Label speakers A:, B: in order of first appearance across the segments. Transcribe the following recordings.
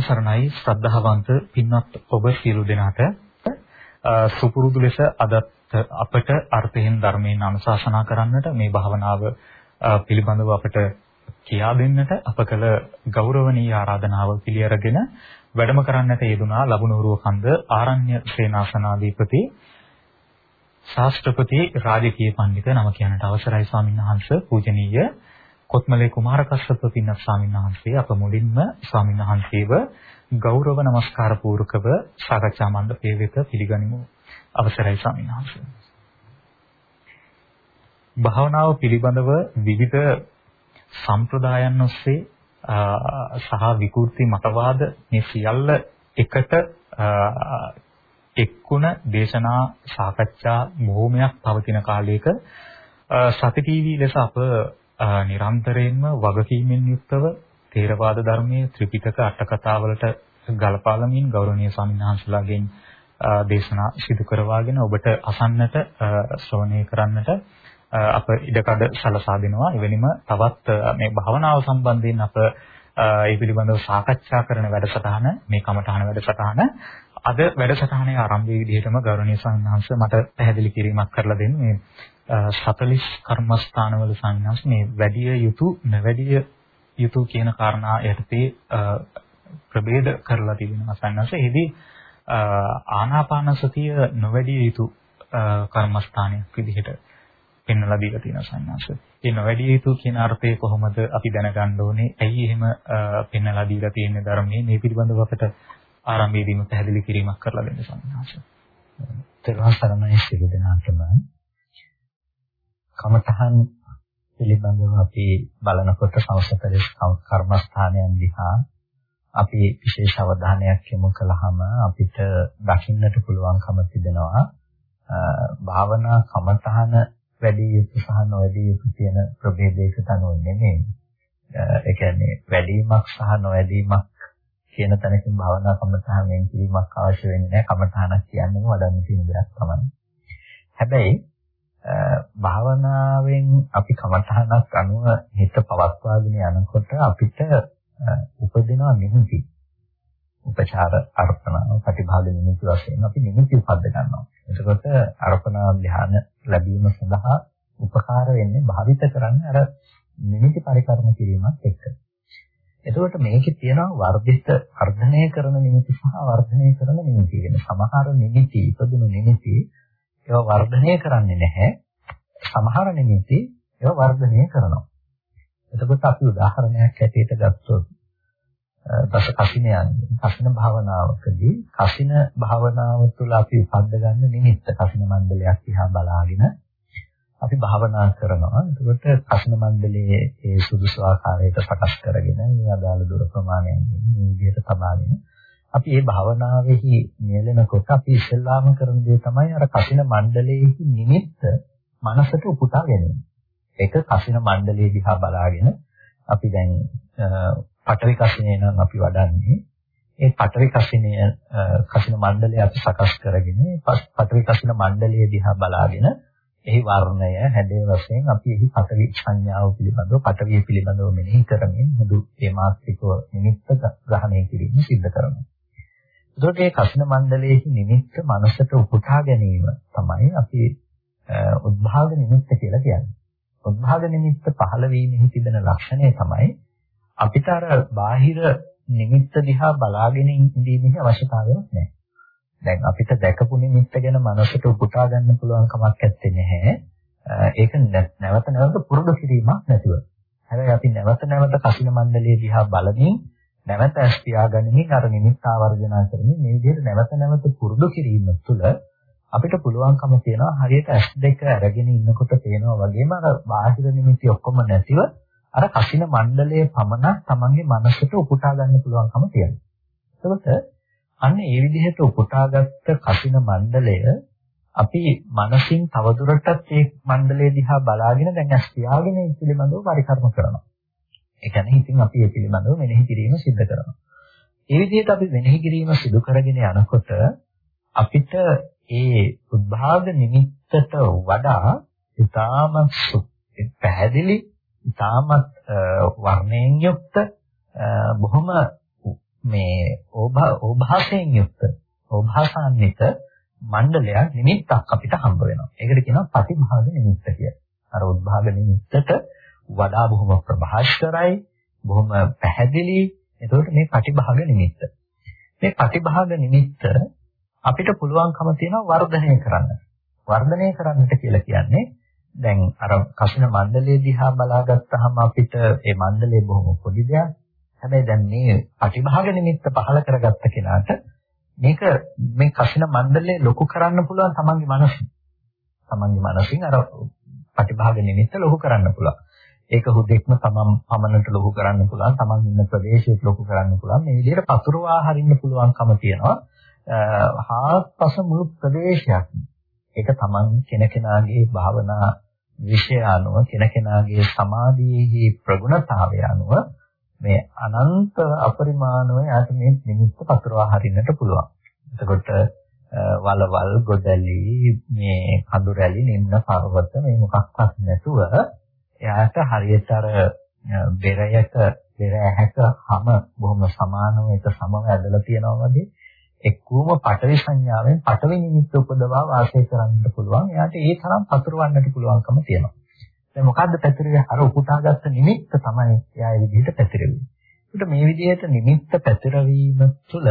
A: තෙරුවන් සරණයි ශ්‍රද්ධාවන්ත පින්වත් ඔබ සියලු දෙනාට. සුපුරුදු ලෙස අදත් අපට අර්ථයෙන් ධර්මයෙන් අනුශාසනා කරන්නට මේ භාවනාව පිළිබඳව අපට කියා දෙන්නට අප කළ ගෞරවනීය ආරාධනාව පිළිඅරගෙන වැඩම කරන්නට යෙදුනා ලබුනුරුව කන්ද ආරණ්‍ය සේනාසනාධිපති ශාස්ත්‍රපති රාජකීය පඬිත නම කියන්නට අවසරයි ස්වාමීන් වහන්සේ පූජනීය කොත්මලේ කුමාරකස්සප පින්නත් ස්වාමීන් වහන්සේ අප මුලින්ම ස්වාමීන් වහන්සේව ගෞරව නමස්කාර පූර්වකව සාකච්ඡා මණ්ඩපයේ වෙත පිළිගනිමු අවසරයි ස්වාමීන් වහන්සේ. භාවනාව පිළිබඳව විවිධ සම්ප්‍රදායන් ඔස්සේ සහ විකෘති මතවාද මේ සියල්ල එකට එක්කුණ දේශනා සාකච්ඡා බොහෝමයක් පවතින කාලයක සති ටීවී ලෙස අප නිරන්තරයෙන්ම වගකීමෙන් යුක්තව තේරවාද ධර්මයේ ත්‍රිපිටක අට කතාවලට ගලපාලමින් ගෞරවනීය ස්වාමීන් වහන්සේලාගෙන් දේශනා සිදු කරවාගෙන ඔබට අසන්නට ශ්‍රවණය කරන්නට අප ඉඩකඩ සලසා දෙනවා. එවෙලිම තවත් මේ භාවනාව සම්බන්ධයෙන් අප ඒ පිළිබඳව සාකච්ඡා කරන වැඩසටහන මේ කමඨහන වැඩසටහන අද වැඩසටහනේ ආරම්භයේ විදිහටම ගෞරවනීය ස්වාමීන් වහන්සේ මට පැහැදිලි කිරීමක් කරලා දෙන්න මේ 40 කර්මස්ථානවල සංඥාස් මේ වැඩි යුතු නැවැඩි යුතු කියන කාරණා යටතේ ප්‍රභේද කරලා තිබෙනවා සංඥාස්. එහිදී ආනාපාන සතිය නොවැඩි යුතු කර්මස්ථානයක් විදිහට පෙන්වලා දීලා තියෙනවා සංඥාස්. ඒ නොවැඩි යුතු කියන අර්ථය කොහොමද අපි දැනගන්න ඕනේ? ඇයි එහෙම පෙන්වලා දීලා තියෙන්නේ ධර්මයේ මේ පිළිබඳව අපට ආරම්භයේදීම පැහැදිලි කිරීමක් කරලා දෙන්න සංඥාස්.
B: තෙරුවන් සරණයි සියලු දෙනාටම කමතහන් පිළිබඳව අපි බලනකොට සංසතරේ කර්මස්ථානයන් දිහා අපි විශේෂ අවධානයක් යොමු කළාම අපිට දකින්නට පුළුවන්කම තිබෙනවා භාවනා කමතහන වැඩි යුතු සහ නොවැඩි යුතු කියන ප්‍රභේදයකට අනුව නෙමෙයි. ඒ කියන්නේ වැඩිමක් සහ නොවැඩීමක් කියන තැනකින් භාවනා කමතහනෙන් කිරීමක් අවශ්‍ය වෙන්නේ නැහැ. කමතහනක් කියන්නේ වඩන්න තියෙන දෙයක් තමයි. හැබැයි භාවනාවෙන් අපි කමඨහනක් අනුව හිත පවත්වාගෙන යනකොට අපිට උපදිනවා නිමිති. උපචාර අර්පණ ප්‍රතිභාග නිමිති වශයෙන් අපි නිමිති උපද්ද ගන්නවා. එතකොට අර්පණ ධ්‍යාන ලැබීම සඳහා උපකාර වෙන්නේ භාවිත කරන්නේ අර නිමිති පරිකරම කිරීමත් එක්ක. එතකොට මේකේ තියෙනවා වර්ධිත වර්ධනය කරන නිමිති සහ වර්ධනය කරන නිමිති කියන සමහර නිමිති ඉපදුණු නිමිති ඒවා වර්ධනය කරන්නේ නැහැ. සමහර නිමිති ඒවා වර්ධනය කරනවා. එතකොට අපි උදාහරණයක් ඇටියට ගත්තොත් දස කසිනයන් කසින භාවනාවකදී කසින භාවනාව තුළ අපි උපද්ද ගන්න නිමිත්ත කසින මණ්ඩලයක් දිහා බලාගෙන අපි භාවනා කරනවා. එතකොට කසින මණ්ඩලයේ ඒ සුදුසු ආකාරයට සකස් කරගෙන මේ අදාළ දුර ප්‍රමාණයෙන් මේ විදිහට තබාගෙන අපි මේ භාවනාවේහි නියැලෙනකොට අපි ඉස්සෙල්ලාම කරන දේ තමයි අර කසින මණ්ඩලයේහි නිමිත්ත මනසට උපුටා ගැනීම. ඒක කසින මණ්ඩලයේ දිහා බලාගෙන අපි දැන් පඨවි කසිනේ නම් අපි වඩන්නේ ඒ පඨවි කසිනය කසින මණ්ඩලය අපි සකස් කරගෙන පඨවි කසින මණ්ඩලයේ දිහා බලාගෙන එහි වර්ණය හැඩය වශයෙන් අපි එහි පඨවි සංඥාව පිළිබඳව පඨවිය පිළිබඳව මෙනෙහි කරමින් මුදු ඒ මාත්‍රිකව නිමිත්ත ග්‍රහණය කිරීම සිද්ධ කරනවා. එතකොට මේ කසින මණ්ඩලයේ නිමිත්ත මනසට උපුටා ගැනීම තමයි අපි උද්භාග නිමිත්ත කියලා කියන්නේ. උද්භාග නිමිත්ත පහළ වීමෙහි තිබෙන ලක්ෂණය තමයි අපිට අර බාහිර නිමිත්ත දිහා බලාගෙන ඉඳීමේ අවශ්‍යතාවයක් නැහැ. දැන් අපිට දැකපු නිමිත්ත ගැන මනසට උපුටා ගන්න පුළුවන් කමක් නැත්තේ නැහැ. ඒක නැවත නැවත පුරුදු කිරීමක් නැතුව. හැබැයි අපි නැවත නැවත කසින මණ්ඩලයේ දිහා බලමින් නැවත ඇස් පියාගනිමින් අර නිමිත්ත ආවර්ජනා කරමින් මේ විදිහට නැවත නැවත පුරුදු කිරීම තුළ අපිට පුළුවන්කම තියෙනවා හරියට ඇස් දෙක අරගෙන ඉන්නකොට පේනවා වගේම අර බාහිර නිමිති ඔක්කොම නැතිව අර කසින මණ්ඩලයේ පමණක් Tamange මනසට උපුටා ගන්න පුළුවන්කම තියෙනවා. එතකොට අන්න ඒ විදිහට උපුටාගත්ත කසින මණ්ඩලය අපි මනසින් තවදුරටත් ඒ මණ්ඩලය දිහා බලාගෙන දැන් ඇස් පියාගෙන පිළිබඳව පරිකර්ම කරනවා. ඒ කියන්නේ හිතින් අපි ඒ පිළිබඳව මෙනෙහි කිරීම සිද්ධ කරනවා. ඒ විදිහට අපි මෙනෙහි කිරීම සිදු කරගෙන යනකොට අපිට ඒ උද්භාග නිමිත්තට වඩා ඊටමත් පැහැදිලි ඊටමත් වර්ණයෙන් යුක්ත බොහොම මේ ඕභාසයෙන් යුක්ත ඕභාසාන්විත මණ්ඩලයක් නිමිත්තක් අපිට හම්බ වෙනවා. ඒකට කියනවා ප්‍රතිභාග නිමිත්ත කියලා. අර උද්භාග නිමිත්තට වඩා බොහොම ප්‍රභාෂ්කරයි, බොහොම පැහැදිලි. එතකොට මේ ප්‍රතිභාග නිමිත්ත. මේ ප්‍රතිභාග නිමිත්ත අපිට පුළුවන්කම තියෙනවා වර්ධනය කරන්න. වර්ධනය කරන්නට කියලා කියන්නේ දැන් අර කසින මණ්ඩලයේ දිහා බලාගත්තාම අපිට ඒ මණ්ඩලය බොහොම පොඩි දෙයක්. හැබැයි දැන් මේ ප්‍රතිභාග නිමිත්ත පහල කරගත්ත කෙනාට මේක මේ කසින මණ්ඩලය ලොකු කරන්න පුළුවන් තමන්ගේ මනසින්. තමන්ගේ මනසින් අර ප්‍රතිභාග නිමිත්ත ලොකු කරන්න පුළුවන්. ඒක හුදෙක්ම තමන් පමණට ලොකු කරන්න පුළුවන්. තමන් ඉන්න ප්‍රදේශයට ලොකු කරන්න පුළුවන්. මේ විදිහට පතුරවා හරින්න පුළුවන්කම තියෙනවා. හාත්පස මුළු ප්‍රදේශයක්ම. ඒක තමන් කෙනකෙනාගේ භාවනා විෂය අනුව කෙනකෙනාගේ සමාධියේ ප්‍රගුණතාවය අනුව මේ අනන්ත අපරිමාණව යාට මේ නිමිත්ත පතරවා හරින්නට පුළුවන්. එතකොට වලවල් ගොඩලි මේ කඳු රැලි නිම්න පර්වත මේ මොකක්වත් නැතුව එයාට හරියට අර බෙරයක බෙර ඇහැක හැම බොහොම සමානව එක සමව ඇදලා තියෙනවා වගේ එක්කම පටවි සංඥාවෙන් පටවි නිමිත්ත උපදවා වාසය කරන්නට පුළුවන්. එයාට ඒ තරම් පතුරවන්නට පුළුවන්කම තියෙනවා. දැන් මොකද්ද පැතිරෙන්නේ? අර උපුටාගත්ත නිමිත්ත තමයි එයා ඒ විදිහට පැතිරෙන්නේ. ඒකට මේ විදිහට නිමිත්ත පැතිරවීම තුළ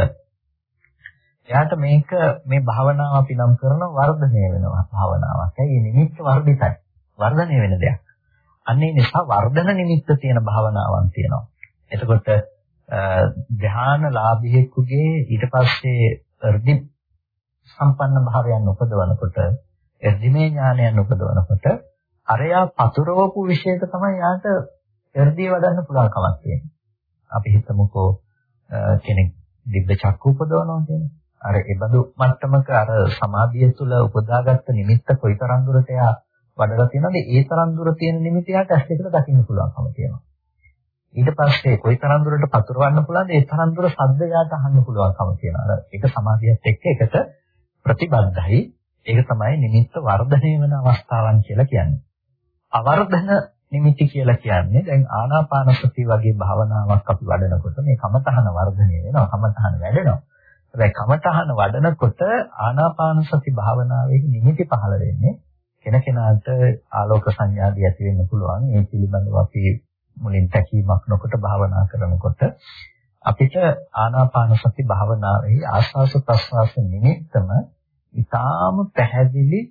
B: එයාට මේක මේ භාවනාව අපි නම් කරන වර්ධනය වෙනවා භාවනාවක්. ඒ නිමිත්ත වර්ධිතයි. වර්ධනය වෙන දෙයක්. අන්න ඒ නිසා වර්ධන නිමිත්ත තියෙන භාවනාවක් තියෙනවා. එතකොට ධානලාභියෙකුගේ ඊට පස්සේ අර්ධි සම්පන්න භාවයන් උපදවනකොට එර්ධිමේ ඥානයන් උපදවනකොට අරයා පතුරවපු විශේෂක තමයි යාට එර්ධිය වඩන්න පුළුවන් කමක් තියෙන්නේ. අපි හිතමුකෝ කෙනෙක් දිබ්බ චක්ක උපදවනවා කියන්නේ. අර ඒබඳු මට්ටමක අර සමාධිය තුළ උපදාගත්ත නිමිත්ත කොයිතරම් දුරට යා වඩලා තියෙනවද ඒ තරම් දුර තියෙන නිමිතියට ඇස් දෙකට දකින්න පුළුවන්කම තියෙනවා. ඊට පස්සේ කොයි තරම් දුරට පතුරවන්න පුළුවන්ද ඒ තරම් දුර ශබ්ද යාට අහන්න පුළුවන්කම තියෙනවා. ඒක සමාධියත් එක්ක එකට ප්‍රතිබද්ධයි. ඒක තමයි නිමිත්ත වර්ධනය වෙන අවස්ථාවන් කියලා කියන්නේ. අවර්ධන නිමිති කියලා කියන්නේ දැන් ආනාපාන සති වගේ භාවනාවක් අපි වඩනකොට මේ කමතහන වර්ධනය වෙනවා කමතහන වැඩෙනවා. හැබැයි කමතහන වඩනකොට ආනාපාන සති භාවනාවේ නිමිති පහළ වෙන්නේ කෙනකෙනාට ආලෝක සංඥාදී ඇති වෙන්න පුළුවන්. ඒ පිළිබඳව අපි මුලින් තැකීමක් නොකොට භාවනා කරනකොට අපිට ආනාපාන සති භාවනාවේ ආස්වාස ප්‍රස්වාස නිමිත්තම ඊටාම පැහැදිලි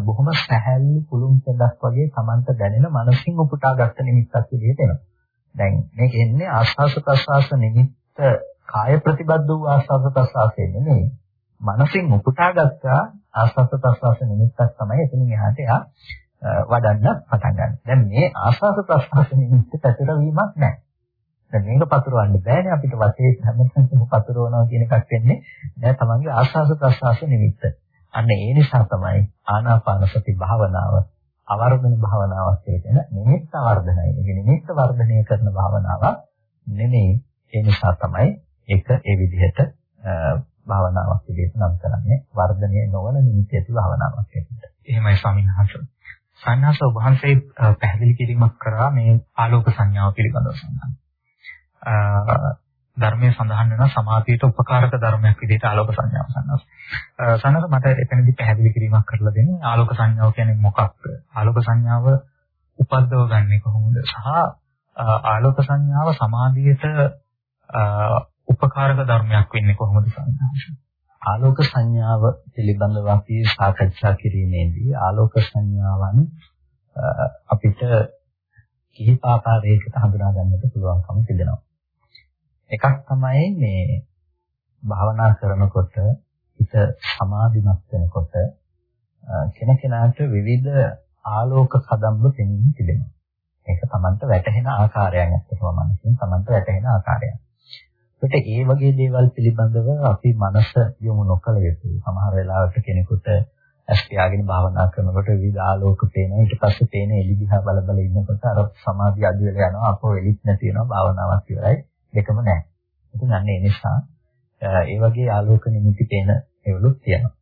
B: බොහොම සැහැල්ලු කුළුම් පෙදක් වගේ Tamanta දැනෙන මනසින් උපුටාගත්ත නිමිත්තක් විදිහට එනවා. දැන් මේක එන්නේ ආස්වාස ප්‍රස්වාස නිමිත්ත කාය ප්‍රතිබද්ධ වූ ආස්වාස ප්‍රස්වාසයේ නෙමෙයි. මනසින් උපුටාගත්ත ආස්වාස ප්‍රස්වාස නිමිත්තක් තමයි එතනින් එහාට යා වඩන්න පටන් ගන්න. දැන් මේ ආස්වාද ප්‍රස්වාස නිමිත්ත පැතිරවීමක් නැහැ. දැන් මේක පතුරවන්න බෑනේ අපිට වශයෙන් හැමතිස්සෙම පතුරවනවා කියන එකක් වෙන්නේ නෑ තමන්ගේ ආස්වාද ප්‍රස්වාස නිමිත්ත. අන්න ඒ නිසා තමයි ආනාපාන සති භාවනාව අවර්ධන භාවනාවක් කියලා කියන නිමිත්ත වර්ධනය. ඒක නිමිත්ත වර්ධනය කරන භාවනාවක් නෙමෙයි. ඒ නිසා තමයි ඒක ඒ විදිහට භාවනාවක් විදිහට නම් කරන්නේ වර්ධනය නොවන නිමිති ඇති භාවනාවක් විදිහට.
A: එහෙමයි ස්වාමීන් වහන්සේ. සන්නාස වහන්සේ පැහැදිලි කිරීමක් කරා මේ ආලෝක සංඥාව පිළිබඳව සඳහන්. ධර්මයේ සඳහන් වෙන සමාධියට උපකාරක ධර්මයක් විදිහට ආලෝක සංඥාව සන්නාස. සන්නාස මට එතනදී පැහැදිලි කිරීමක් කරලා දෙන්න. ආලෝක සංඥාව කියන්නේ මොකක්ද? ආලෝක සංඥාව උපද්දව ගන්නේ කොහොමද? සහ ආලෝක සංඥාව සමාධියට උපකාරක ධර්මයක් වෙන්නේ කොහොමද සන්නාස?
B: ආලෝක සංඥාව පිළිබඳව අපි සාකච්ඡා කිරීමේදී ආලෝක සංඥාවන් අපිට කිහිප ආකාරයකට හඳුනා ගන්නට පුළුවන්කම තිබෙනවා. එකක් තමයි මේ භාවනා කරනකොට හිත සමාධිමත් වෙනකොට කෙනකෙනාට විවිධ ආලෝක කදම්බ පෙනෙමින් තිබෙනවා. ඒක Tamanට වැටහෙන ආකාරයක් ඇත්තටම මනසින් Tamanට වැටහෙන ආකාරයක්. ඒකට ඒ වගේ දේවල් පිළිබඳව අපි මනස යොමු නොකළ යුතුයි. සමහර වෙලාවට කෙනෙකුට ඇස් පියාගෙන භාවනා කරනකොට විවිධ ආලෝක පේනවා. ඊට පස්සේ පේන එළි දිහා බල බල ඉන්නකොට අර සමාධිය අඩු වෙලා යනවා. අපෝ එළිත් නැති වෙනවා. භාවනාවක් ඉවරයි. දෙකම නැහැ. ඉතින් අන්න ඒ නිසා ඒ වගේ ආලෝක නිමිති පේන ඒවලුත් තියෙනවා.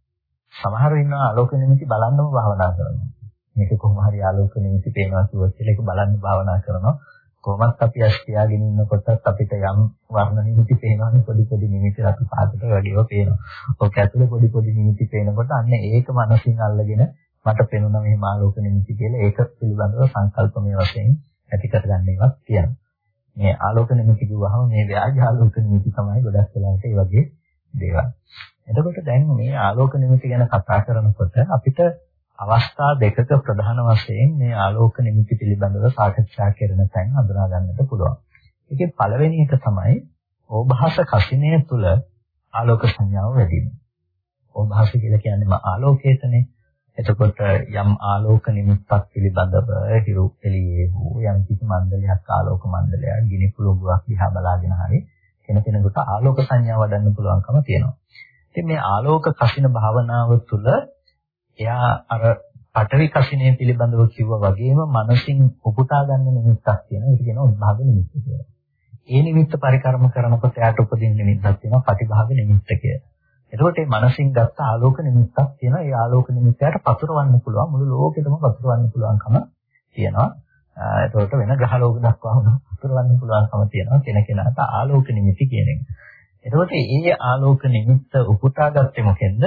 B: සමහර ඉන්නවා ආලෝක නිමිති බලන්නම භාවනා කරනවා. මේක කොහොම හරි ආලෝක නිමිති පේනවා කියුවොත් ඒක බලන්න භාවනා කරනවා. කොහොමත් අපි ඇස් තියාගෙන ඉන්නකොටත් අපිට යම් වර්ණ නිමිති පේනවනේ පොඩි පොඩි නිමිති රතු පාටට වගේව පේනවා. ඔක ඇතුලේ පොඩි පොඩි නිමිති පේනකොට අන්න ඒක මනසින් අල්ලගෙන මට පේනුණා මේ ආලෝක නිමිති කියලා ඒක පිළිබඳව සංකල්පමය වශයෙන් ඇති කරගන්න එකක් තියෙනවා. මේ ආලෝක නිමිති කිව්වහම මේ ව්‍යාජ ආලෝක නිමිති තමයි ගොඩක් වෙලාවට ඒ වගේ දේවල්. එතකොට දැන් මේ ආලෝක නිමිති ගැන කතා කරනකොට අපිට අවස්ථා දෙකක ප්‍රධාන වශයෙන් මේ ආලෝක නිමිති පිළිබඳව සාකච්ඡා කරන තැන් හඳුනා ගන්නට පුළුවන්. ඒකේ පළවෙනි එක තමයි ඕභාස කසිනේ තුල ආලෝක සංඥාව වැඩි වෙනවා. ඕභාස කියලා කියන්නේම ආලෝකයටනේ. එතකොට යම් ආලෝක නිමිත්තක් පිළිබඳව හිරු එළියේ වූ යම් කිසි මණ්ඩලයක් ආලෝක මණ්ඩලයක් ගිනි පුළඟක් දිහා බලාගෙන හරි කෙන කෙනෙකුට ආලෝක සංඥා වඩන්න පුළුවන්කම තියෙනවා. ඉතින් මේ ආලෝක කසින භාවනාව තුළ එයා අර පඨවි කසිනේ පිළිබඳව කිව්වා වගේම මනසින් උපුටා ගන්න නිමිත්තක් තියෙනවා. ඒක කියනවා උද්භාග නිමිත්ත කියලා. ඒ නිමිත්ත පරිකරම කරනකොට එයාට උපදින නිමිත්තක් තියෙනවා පටිභාග නිමිත්ත කියලා. එතකොට මේ මනසින් ගත්ත ආලෝක නිමිත්තක් තියෙනවා. ඒ ආලෝක නිමිත්තයට පතුරවන්න පුළුවන් මුළු ලෝකෙටම පතුරවන්න පුළුවන්කම තියෙනවා. එතකොට වෙන ග්‍රහ ලෝක දක්වාම පතුරවන්න පුළුවන්කම තියෙනවා කෙනකෙනාට ආලෝක නිමිති කියන එක. එතකොට මේ ආලෝක නිමිත්ත උපුටා ගත්තේ මොකෙන්ද?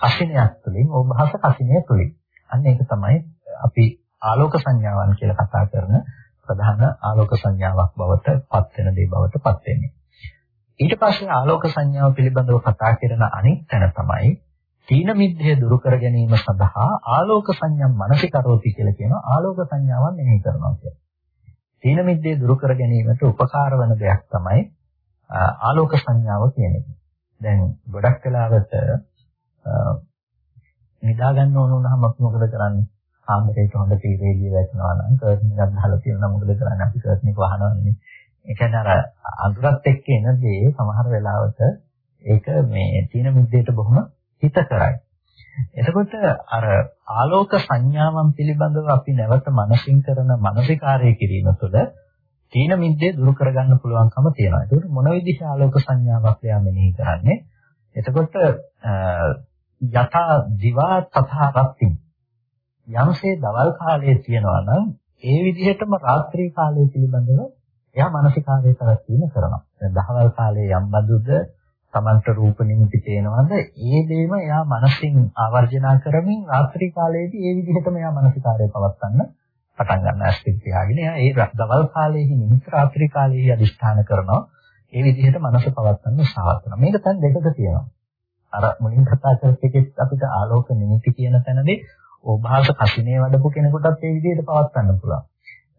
B: කසිනයක් තුළින් ඕභාස කසිනය තුළින්. අන්න ඒක තමයි අපි ආලෝක සංඥාවන් කියලා කතා කරන ප්‍රධාන ආලෝක සංඥාවක් බවට පත් වෙන දේ බවට පත් වෙන්නේ. ඊට පස්සේ ආලෝක සංඥාව පිළිබඳව කතා කරන අනිත් තැන තමයි තීන මිද්දේ දුරු කර ගැනීම සඳහා ආලෝක සංඥම් මනසිකරෝති කියලා කියන ආලෝක සංඥාවන් මෙහි කරනවා කියන්නේ. තීන මිද්දේ දුරු කර ගැනීමට උපකාර වන දෙයක් තමයි ආලෝක සංඥාව කියන එක. දැන් ගොඩක් වෙලාවට නිදා ගන්න ඕන වුණාම අපි මොකද කරන්නේ? කාමරේට හොඳ ටීවී එළිය වැටෙනවා නම් කර්ටන් එකක් ගහලා තියෙනවා මොකද කරන්නේ? අපි කර්ටන් එක වහනවානේ. ඒ කියන්නේ අර අඳුරත් එක්ක එන දේ සමහර වෙලාවට ඒක මේ තීන මිද්දේට බොහොම හිත කරයි. එතකොට අර ආලෝක සංඥාවන් පිළිබඳව අපි නැවත මනසින් කරන මානසිකාරය කිරීම තුළ තීන මිද්දේ දුරු කරගන්න පුළුවන්කම තියෙනවා. ඒකට මොන විදිහේ ආලෝක සංඥාවක් එයා මෙනෙහි කරන්නේ? එතකොට යථා දිවා තථා රත්ති යම්සේ දවල් කාලයේ තියනවා නම් ඒ විදිහටම රාත්‍රී කාලය පිළිබඳව එයා මානසිකාරය පැවැත්වීම කරනවා. දැන් දහවල් කාලයේ යම් බඳුද තමන්ට රූප නිමිති පේනවද ඒ දෙයම එයා මනසින් ආවර්ජනා කරමින් රාත්‍රී කාලයේදී ඒ විදිහටම එයා මානසිකාරය පවත්වන්න පටන් ගන්න ඇස්තික් තියාගෙන එයා ඒ දවල් කාලයේහි නිමිති රාත්‍රී කාලයේහි අදිෂ්ඨාන කරනවා. ඒ විදිහට මනස පවත්වන්න උත්සාහ කරනවා. මේක දැන් දෙකක තියෙනවා. අර මුලින් කතා කරපු එකෙත් අපිට ආලෝක නිමිති කියන තැනදී ඕභාස කසිනේ වඩපු කෙනෙකුටත් ඒ විදිහට පවත්වන්න පුළුවන්.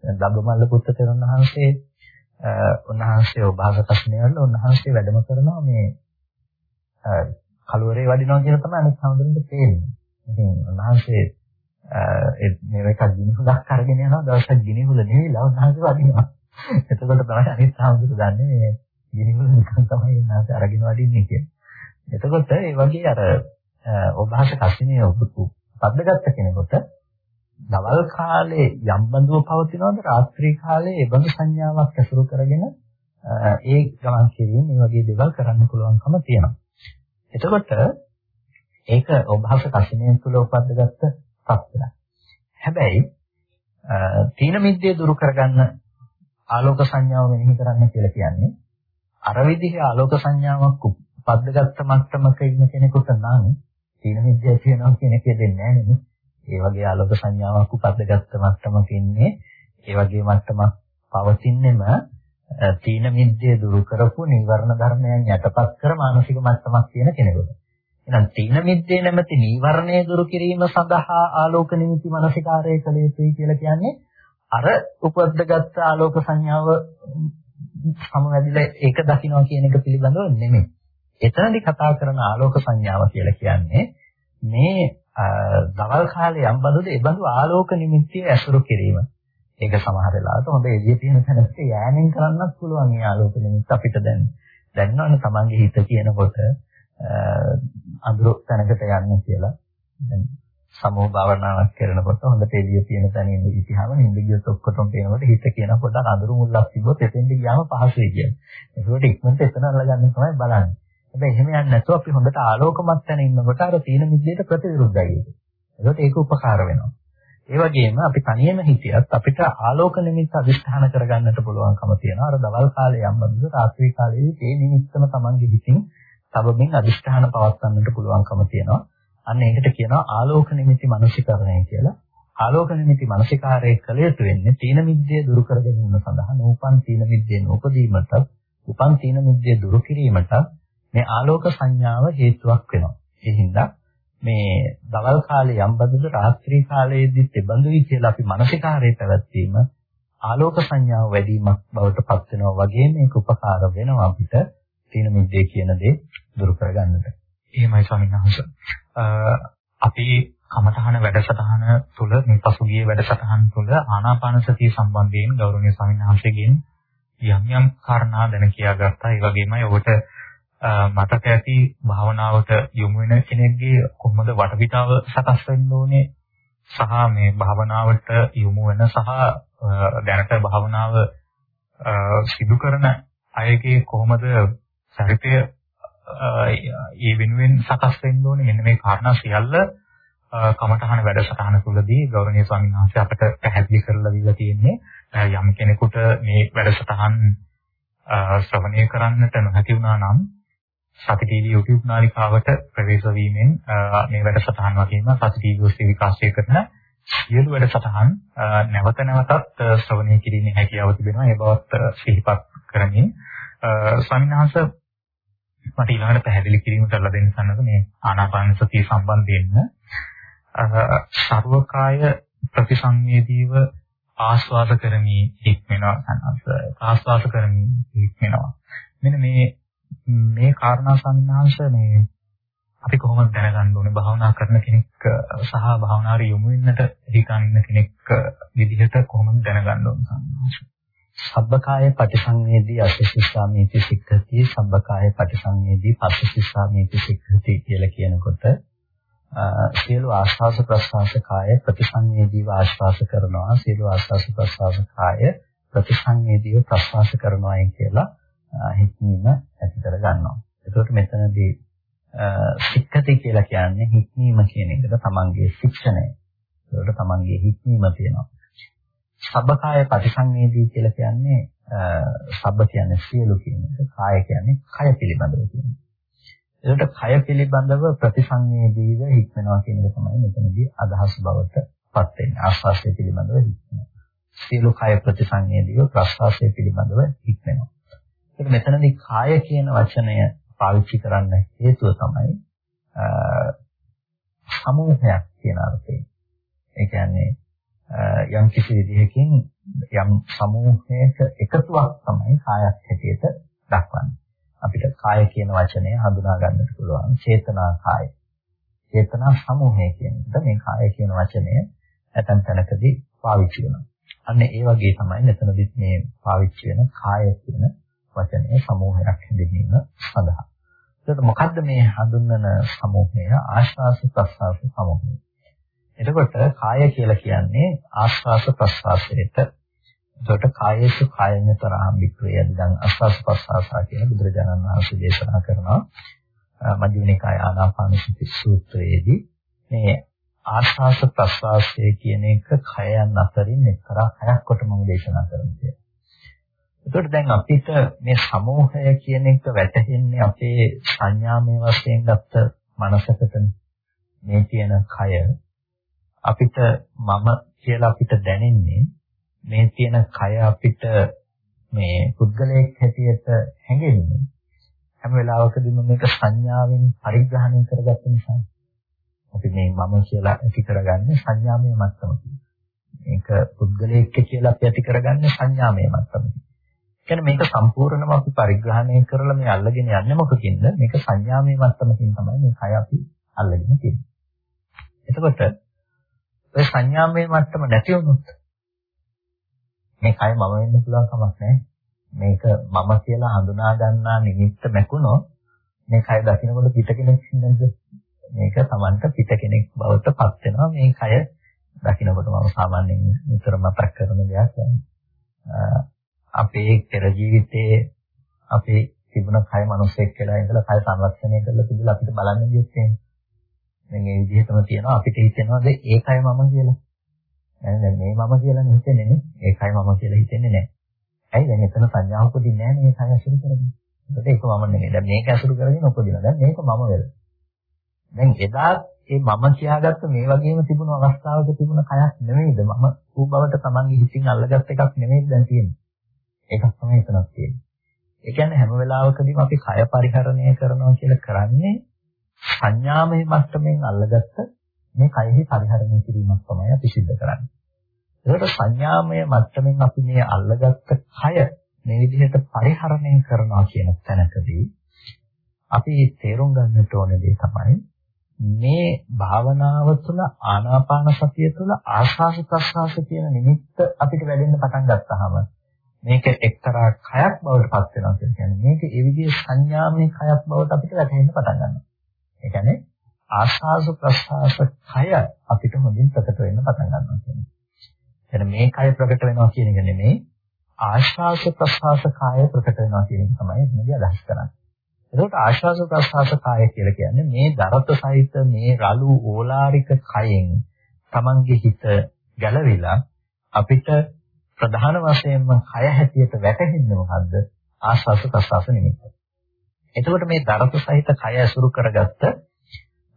B: දැන් දබ්බමල්ල පුත්ත තෙරුන් වහන්සේ උන්වහන්සේ ඕභාස කසිනේ වල උන්වහන්සේ වැඩම කරනවා මේ කලවරේ වඩිනවා කියන තමයි අනිත් සමුදුරට තේරෙන්නේ. ඉතින් උන්වහන්සේ ඒ මේක ගිනි හුලක් අරගෙන යනවා දවසක් ගිනි හුල නෙවෙයිලා උන්වහන්සේ වඩිනවා. එතකොට තමයි අනිත් සමුදුර දන්නේ ගිනි හුල නිකන් තමයි උන්වහන්සේ අරගෙන වඩින්නේ කියන්නේ. එතකොට ඒ වගේ අර ඔබහස කසිනේ ඔබතු පද්දගත්ත කෙනෙකුට දවල් කාලේ යම් බඳුව පවතිනවද රාත්‍රී කාලේ ඒ බඳු සංඥාවක් ඇසුරු කරගෙන ඒ ගමන් කිරීම මේ වගේ දේවල් කරන්න පුළුවන්කම තියෙනවා. එතකොට ඒක ඔබහස කසිනේ තුල උපද්දගත්ත තත්ත්වයක්. හැබැයි තීන මිද්දේ දුරු කරගන්න ආලෝක සංඥාව මෙනෙහි කරන්න කියලා කියන්නේ අර විදිහේ ආලෝක සංඥාවක් පද්දගත්ත මට්ටමක ඉන්න කෙනෙකුට නම් තීන මිද්‍ය කියනවා කියන එක දෙන්නේ නැහැ ඒ වගේ ආලෝක සංඥාවක් උපද්දගත්ත මට්ටමක ඉන්නේ ඒ වගේ මට්ටමක් පවතින්නෙම තීන මිද්‍ය දුරු කරපු නිවර්ණ ධර්මයන් යටපත් කර මානසික මට්ටමක් තියෙන කෙනෙකුට. එහෙනම් තීන මිද්දේ නැමැති නීවරණය දුරු කිරීම සඳහා ආලෝක නිමිති මානසිකාරය කළ යුතුයි කියලා කියන්නේ අර උපද්දගත් ආලෝක සංඥාව සමවැදිලා ඒක දකින්න කියන එක පිළිබඳව නෙමෙයි. එතනදී කතා කරන ආලෝක සංඥාව කියලා කියන්නේ මේ දවල් කාලේ යම් බඳුද ඒ බඳු ආලෝක නිමිතිය ඇසුරු කිරීම. ඒක සමහර වෙලාවට හොඳ එළිය තියෙන තැනක යෑමෙන් කරන්නත් පුළුවන් මේ ආලෝක නිමිත්ත අපිට දැන් දැනනවනේ තමන්ගේ හිත කියනකොට අඳුර තැනකට යන්න කියලා. දැන් සමෝ භාවනාවක් කරනකොට හොඳට එළිය තියෙන තැන ඉඳ ඉතිහාම නිඳ ගියොත් ඔක්කොටම පේනකොට හිත කියනකොට අඳුරු මුල්ලක් තිබ්බොත් එතෙන්ට ගියාම පහසුයි කියන්නේ. ඒකෝට ඉක්මනට එතන අල්ලගන්න තමයි බලන්නේ. හැබැයි එහෙම යන්නේ නැතුව අපි හොඳට ආලෝකමත් තැන ඉන්නකොට අර තීන මිද්දේට ප්‍රතිවිරුද්ධයි ඒක. ඒකට ඒක උපකාර වෙනවා. ඒ වගේම අපි තනියම හිටියත් අපිට ආලෝක නිමිත්ත අදිස්ථාන කරගන්නට පුළුවන්කම තියෙනවා. අර දවල් කාලේ යම්බඳු රාත්‍රී කාලේදී ඒ නිමිත්තම Tamange හිතින් තවමින් අදිස්ථාන පවත්වන්නට පුළුවන්කම තියෙනවා. අන්න ඒකට කියනවා ආලෝක නිමිති මනසිකරණය කියලා. ආලෝක නිමිති මනසිකාරයේ කළ යුතු වෙන්නේ තීන මිද්දේ දුරු කර ගැනීම සඳහා නූපන් තීන මිද්දේ නූපදීමට උපන් තීන මිද්දේ දුරු කිරීමට මේ ආලෝක සංඥාව හේතුවක් වෙනවා. ඒ හින්දා මේ දවල් කාලේ යම් බඳුද රාත්‍රී කාලයේදී තිබඳුයි කියලා අපි මානසිකාරයේ පැවැත්වීම ආලෝක සංඥාව වැඩිමක් බවට පත් වෙනවා වගේ මේක උපකාර වෙනවා අපිට තීන මිද්දේ කියන දේ දුරු කරගන්නට.
A: එහෙමයි ස්වාමීන් වහන්සේ. අපි කමඨහන වැඩසටහන තුළ මේ පසුගිය වැඩසටහන තුළ ආනාපාන සතිය සම්බන්ධයෙන් ගෞරවනීය ස්වාමීන් වහන්සේගෙන් යම් යම් කාරණා දැන කියාගත්තා. ඒ වගේමයි ඔබට මතක ඇති භාවනාවට යොමු වෙන කෙනෙක්ගේ කොහොමද වටපිටාව සකස් වෙන්න ඕනේ? සහ මේ භාවනාවට යොමු වෙන සහ දැනට භාවනාව සිදු කරන අයගේ කොහොමද චරිතය ඒ වෙනුවෙන් සකස් වෙන්න ඕනේ? මෙන්න මේ කාරණා සියල්ල කමඨහන වැඩසටහන තුළදී ගෞරවනීය ස්වාමීන් වහන්සේ අපට පැහැදිලි කරලා දීලා තියෙන්නේ. යම් කෙනෙකුට මේ වැඩසටහන් ශ්‍රවණය කරන්නට නොහැකි වුණා නම් සති ටීවී YouTube නාලිකාවට ප්‍රවේශ වීමෙන් මේ වැඩසටහන් වගේම සති ටීවී ඔස්සේ විකාශය කරන සියලු වැඩසටහන් නැවත නැවතත් ශ්‍රවණය කිරීමේ හැකියාව තිබෙනවා. ඒ බවත් සිහිපත් කරමින් ස්වාමීන් මට ඊළඟට පැහැදිලි කිරීම කරලා දෙන්න සන්නද? මේ ආනාපාන සතිය සම්බන්ධයෙන්ම. සර්වකාය ප්‍රතිසංවේදීව ආස්වාද කරමි හික්මනවා සන්නස ආස්වාද කරමි හික්මනවා මෙන්න මේ මේ කාරණා සංඥාංශ මේ අපි කොහොමද දැනගන්න ඕනේ? භාවනා කරන කෙනෙක් සහ භාවනාවේ යොමු වෙන්නට හිතන කෙනෙක් විදිහට කොහොමද දැනගන්න ඕනේ සංඥාංශ
B: සබ්බකාය පටිසංවේදී අසසිස්සාමීති සික්ඛති සබ්බකාය පටිසංවේදී පස්සසිස්සාමීති සික්ඛති කියලා කියනකොට සියලු ආස්වාස ප්‍රස්වාස කාය ප්‍රතිසංවේදීව ආස්වාස කරනවා. සියලු ආස්වාස ප්‍රස්වාස කාය ප්‍රතිසංවේදීව ප්‍රස්වාස කරනවායි කියලා හික්මීම ඇති කර ගන්නවා. ඒකට මෙතනදී සික්කති කියලා කියන්නේ හික්මීම කියන එකට තමන්ගේ ශික්ෂණය. ඒකට තමන්ගේ හික්මීම තියෙනවා. සබ්බකාය පටිසංවේදී කියලා කියන්නේ සබ්බ කියන්නේ සියලු කියන එක. කාය කියන්නේ කය පිළිබඳව කියන එක. ඒකට කය පිළිබඳව ප්‍රතිසංවේදීව හික්මනවා කියන එක තමයි මෙතනදී අදහස් බවට පත් වෙන්නේ. ආස්වාස්ය පිළිබඳව හික්මනවා. සියලු කය ප්‍රතිසංවේදීව ප්‍රස්වාසය පිළිබඳව හික්මනවා. ඒක මෙතනදී කාය කියන වචනය පාවිච්චි කරන්න හේතුව තමයි සමූහයක් කියන අර්ථයෙන්. ඒ කියන්නේ යම් කිසි විදිහකින් යම් සමූහයක එකතුවක් තමයි කායක් හැටියට දක්වන්නේ. අපිට කාය කියන වචනය හඳුනා ගන්නට පුළුවන් චේතනා කාය. චේතනා සමූහය කියන එක මේ කාය කියන වචනය ඇතන් තැනකදී පාවිච්චි වෙනවා. අන්න ඒ වගේ තමයි මෙතනදිත් මේ පාවිච්චි වෙන කාය කියන වචනය සමූහයක් හැඳින්වීම සඳහා. එතකොට මොකද්ද මේ හඳුන්වන සමූහය? ආශ්වාස ප්‍රශ්වාස සමූහය. එතකොට කාය කියලා කියන්නේ ආශ්වාස ප්‍රශ්වාසයට. එතකොට කායේසු කායඤතරාම් වික්‍රය දැන් ආශ්වාස ප්‍රශ්වාසා කියලා බුදුරජාණන් වහන්සේ දේශනා කරනවා. මධ්‍යනිකාය ආනාපාන සති සූත්‍රයේදී මේ ආශ්වාස ප්‍රශ්වාසය කියන එක කයයන් අතරින් එක්තරා හයක් කොට මම දේශනා කරනවා. එතකොට දැන් අපිට මේ සමෝහය කියන එක වැටහෙන්නේ අපේ සංඥාමය වශයෙන් ගත්ත මනසකට මේ තියෙන කය. අපිට මම කියලා අපිට දැනෙන්නේ මේ තියෙන කය අපිට මේ පුද්ගලයෙක් හැටියට හැඟෙන්නේ. හැම වෙලාවකදීම මේක සංඥාවෙන් පරිග්‍රහණය කරගත්ත නිසා. අපි මේ මම කියලා ඇති කරගන්නේ සංඥාමය මට්ටමකින් මේක පුද්ගලයෙක් කියලා අපි ඇති කරගන්නේ සංඥාමය මට්ටමකින් කියන්නේ මේක සම්පූර්ණම අපි පරිග්‍රහණය කරලා මේ අල්ලගෙන යන්නේ මොකකින්ද? මේක සංඥාමය මට්ටමකින් තමයි මේ කය අපි අල්ලගෙන තියෙන්නේ. එතකොට ඔය සංඥාමය මට්ටම නැති වුණොත් මේ කය මම වෙන්න පුළුවන් කමක් නැහැ. මේක මම කියලා හඳුනා ගන්නා නිමිත්ත මැකුණොත් මේ කය දකින්නකොට පිට කෙනෙක් නේද? මේක Tamanට පිට කෙනෙක් බවට පත් වෙනවා. මේ කය දකින්නකොට මම සාමාන්‍යයෙන් විතර මතක් කරන දෙයක්. අපේ පෙර ජීවිතයේ අපේ තිබුණ කය මිනිස්සෙක් කියලා ඉඳලා කය සංරක්ෂණය කරලා තිබුණා අපිට බලන්න ගියොත් එහෙනම් මේ විදිහටම තියෙනවා අපිට හිතෙනවාද ඒ කය මම කියලා දැන් මේ මම කියලා හිතෙන්නේ නේ. ඒකයි මම කියලා හිතෙන්නේ නැහැ. ඇයි දැන් එතන සංඥාව උපදින්නේ නැහැ නේ කය අසුරු කරගෙන. ඒකට ඒක මම නෙමෙයි. දැන් මේක අසුරු කරගෙන උපදිනවා. දැන් මේක මම වෙලා. දැන් එදා ඒ මම කියාගත්ත මේ වගේම තිබුණු අවස්ථාවක තිබුණ කයක් නෙමෙයිද මම ඌ බවට Tamange හිතින් අල්ලගත් එකක් නෙමෙයි දැන් තියෙන්නේ. ඒකක් තමයි එතනක් තියෙන්නේ. ඒ කියන්නේ හැම වෙලාවකදීම අපි කය පරිහරණය කරනවා කියලා කරන්නේ සංඥාමය මට්ටමින් අල්ලගත්ත මේ කයෙහි පරිහරණය කිරීමක් තමයි අපි සිද්ධ කරන්නේ. ඒකට සංඥාමය මට්ටමින් අපි මේ අල්ලගත්ත කය මේ විදිහට පරිහරණය කරනවා කියන තැනකදී අපි තේරුම් ගන්නට ඕන දේ තමයි මේ භාවනාව තුළ ආනාපාන සතිය තුළ ආශාස ප්‍රසආස කියන නිමිත්ත අපිට වැඩෙන්න පටන් ගත්තාම මේක එක්තරා කයක් බවට පත් වෙනවා කියන්නේ මේක ඒ විදිහේ සංඥාමය කයක් බවට අපිට වැටහෙන්න පටන් ගන්නවා. ඒ කියන්නේ ආශාස ප්‍රසආස කය අපිට හොඳින් ප්‍රකට වෙන්න පටන් ගන්නවා කියන්නේ. එතන මේ කය ප්‍රකට වෙනවා කියන එක නෙමෙයි ආශාස ප්‍රසආස කය ප්‍රකට වෙනවා කියන එක තමයි එතනදී අදහස් කරන්නේ. එතකොට ආශ්වාස ප්‍රශ්වාස කාය කියලා කියන්නේ මේ දරත සහිත මේ රළු ඕලාරික කයෙන් Tamange හිත ගැලවිලා අපිට ප්‍රධාන වශයෙන්ම කය හැටියට වැටෙන්නේ මොකද්ද? ආශ්වාස ප්‍රශ්වාස නිමිත්ත. එතකොට මේ දරත සහිත කය අසුරු කරගත්ත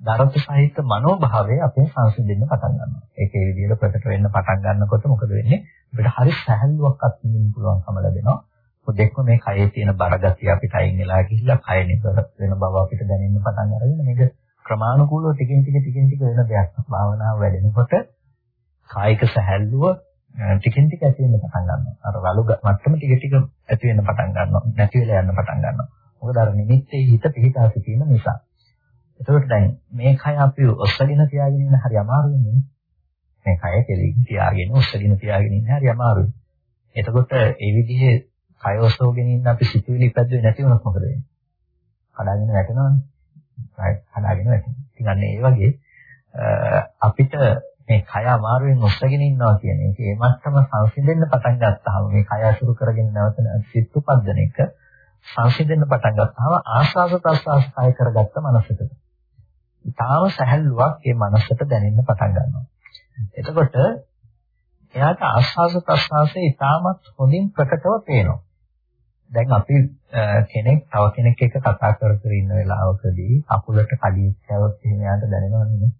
B: දරත සහිත මනෝභාවය අපේ සංසිඳෙන්න පටන් ගන්නවා. ඒකේ විදිහට ප්‍රකට වෙන්න පටන් ගන්නකොට මොකද වෙන්නේ? අපිට හරි සැහැල්ලුවක් අත්විඳින්න පුළුවන්කම ලැබෙනවා. දෙක්ම මේ කයේ තියෙන බරගතිය අපිට අයින් වෙලා ගිහිල්ලා කය නිතර වෙන බව අපිට දැනෙන්න පටන් අරගෙන මේක ක්‍රමානුකූලව ටිකින් ටික ටිකින් ටික වෙන දෙයක්. භාවනාව වැඩෙනකොට කායික සැහැල්ලුව ටිකින් ටික ඇති වෙන්න පටන් ගන්නවා. අර රළු මට්ටම ටික ටික ඇති වෙන්න පටන් ගන්නවා. නැති වෙලා යන්න පටන් ගන්නවා. මොකද අර නිමිත්තේ හිත පිහිටා සිටීම නිසා. එතකොට දැන් මේ කය අපි ඔස්සගෙන තියාගෙන ඉන්න හරි අමාරුනේ. මේ කය කෙලින් තියාගෙන ඔස්සගෙන තියාගෙන ඉන්න හරි අමාරුයි. එතකොට ඒ විදිහේ කය ඔසවගෙන ඉන්න අපි සිතුවිලි පැද්දුවේ නැති වුණොත් මොකද වෙන්නේ? කඩාගෙන වැටෙනවනේ. right කඩාගෙන වැටෙනවා. ඉතින් අන්න ඒ වගේ අපිට මේ කය අමාරුවෙන් ඔස්සගෙන ඉන්නවා කියන එක ඒ මට්ටම සංසිඳෙන්න පටන් ගත්තාම මේ කය අසුරු කරගෙන නැවත සිත් උපද්දන එක සංසිඳෙන්න පටන් ගත්තාම ආස්වාද ප්‍රසආස කය කරගත්ත මනසකට. ඊටාම සැහැල්ලුවක් මේ මනසට දැනෙන්න පටන් ගන්නවා. එතකොට එයාට ආස්වාද ප්‍රසආසය ඊටාමත් හොඳින් ප්‍රකටව පේනවා. දැන් අපි කෙනෙක් තව කෙනෙක් එක්ක කතා කර කර ඉන්න වෙලාවකදී අකුලට කඩිච්චවොත් එහෙම යාට දැනෙනවනේ.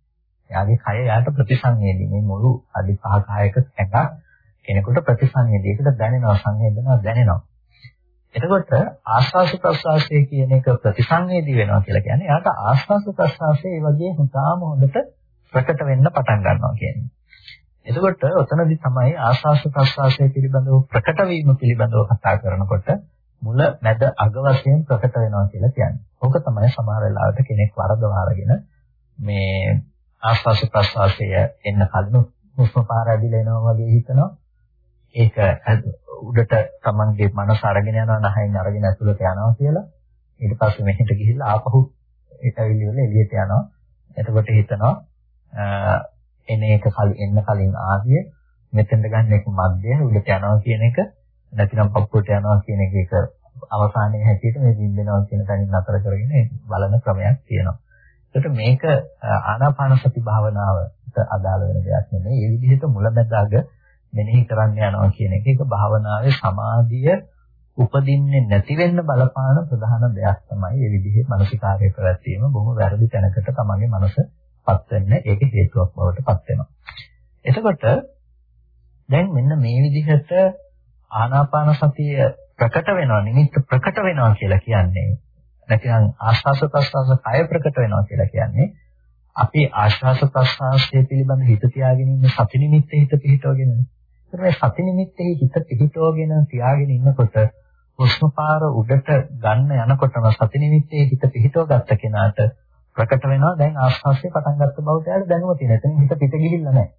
B: එයාගේ කය යාට ප්‍රතිසංවේදී මේ මුළු අඩි 5 කායක ඇඟ කෙනෙකුට ප්‍රතිසංවේදීකට දැනෙනවා සංවේදනවා දැනෙනවා. එතකොට ආස්වාස ප්‍රසවාසය කියන එක ප්‍රතිසංවේදී වෙනවා කියලා කියන්නේ එයාට ආස්වාස ප්‍රසවාසය ඒ වගේ හුඟාම හොඳට ප්‍රකට වෙන්න පටන් ගන්නවා කියන්නේ. එතකොට ඔතනදී තමයි ආස්වාස ප්‍රසවාසය පිළිබඳව ප්‍රකට වීම පිළිබඳව කතා කරනකොට මුල මැද අග වශයෙන් ප්‍රකට වෙනවා කියලා කියන්නේ. ඕක තමයි සමහර වෙලාවට කෙනෙක් වරදවා අරගෙන මේ ආස්වාස ප්‍රස්වාසය එන්න කලින් හුස්ම පාර ඇදිලා එනවා වගේ හිතනවා. ඒක උඩට තමන්ගේ මනස අරගෙන යනවා නහයෙන් අරගෙන ඇතුළට යනවා කියලා. ඊට පස්සේ මෙහෙට ගිහිල්ලා ආපහු ඒක ඇවිල්ලා එළියට යනවා. එතකොට හිතනවා එන එක කලින් එන්න කලින් ආදිය මෙතෙන්ට ගන්න එක මැදය උඩට යනවා කියන එක නැතිනම් පපුවට යනවා කියන එක ඒක අවසානයේ හැටියට මේ දින්දෙනවා කියන තැනින් නතර කරගෙන බලන ක්‍රමයක් තියෙනවා. ඒකට මේක ආනාපාන සති භාවනාවට අදාළ වෙන දෙයක් නෙමෙයි. මේ විදිහට මුලැමැදාග මෙනෙහි කරන්න යනවා කියන එක ඒක භාවනාවේ සමාධිය උපදින්නේ නැති වෙන්න බලපාන ප්‍රධාන දෙයක් තමයි මේ විදිහේ මානසිකාර්ය ප්‍රවැත්වීම බොහොම වැරදි තැනකට තමන්ගේ මනසපත් වෙන්න ඒක හේතුවක් බවට පත් වෙනවා. එතකොට දැන් මෙන්න මේ විදිහට ආනාපාන සතිය ප්‍රකට වෙනවා නිමිත්ත ප්‍රකට වෙනවා කියලා කියන්නේ නැතිනම් ආශ්වාස ප්‍රශ්වාස කය ප්‍රකට වෙනවා කියලා කියන්නේ අපි ආශ්වාස ප්‍රශ්වාසය පිළිබඳ හිත තියාගෙන ඉන්න සති නිමිත්තේ හිත පිහිටවගෙන ඉන්න. මේ සති නිමිත්තේ හිත පිහිටවගෙන තියාගෙන ඉන්නකොට හුස්ම පාර උඩට ගන්න යනකොටම සති නිමිත්තේ හිත පිහිටව ගත්ත කෙනාට ප්‍රකට වෙනවා දැන් ආශ්වාසය පටන් ගත්ත බවට එයාට දැනුම තියෙන. එතනින් හිත පිට ගිහිල්ලා නැහැ.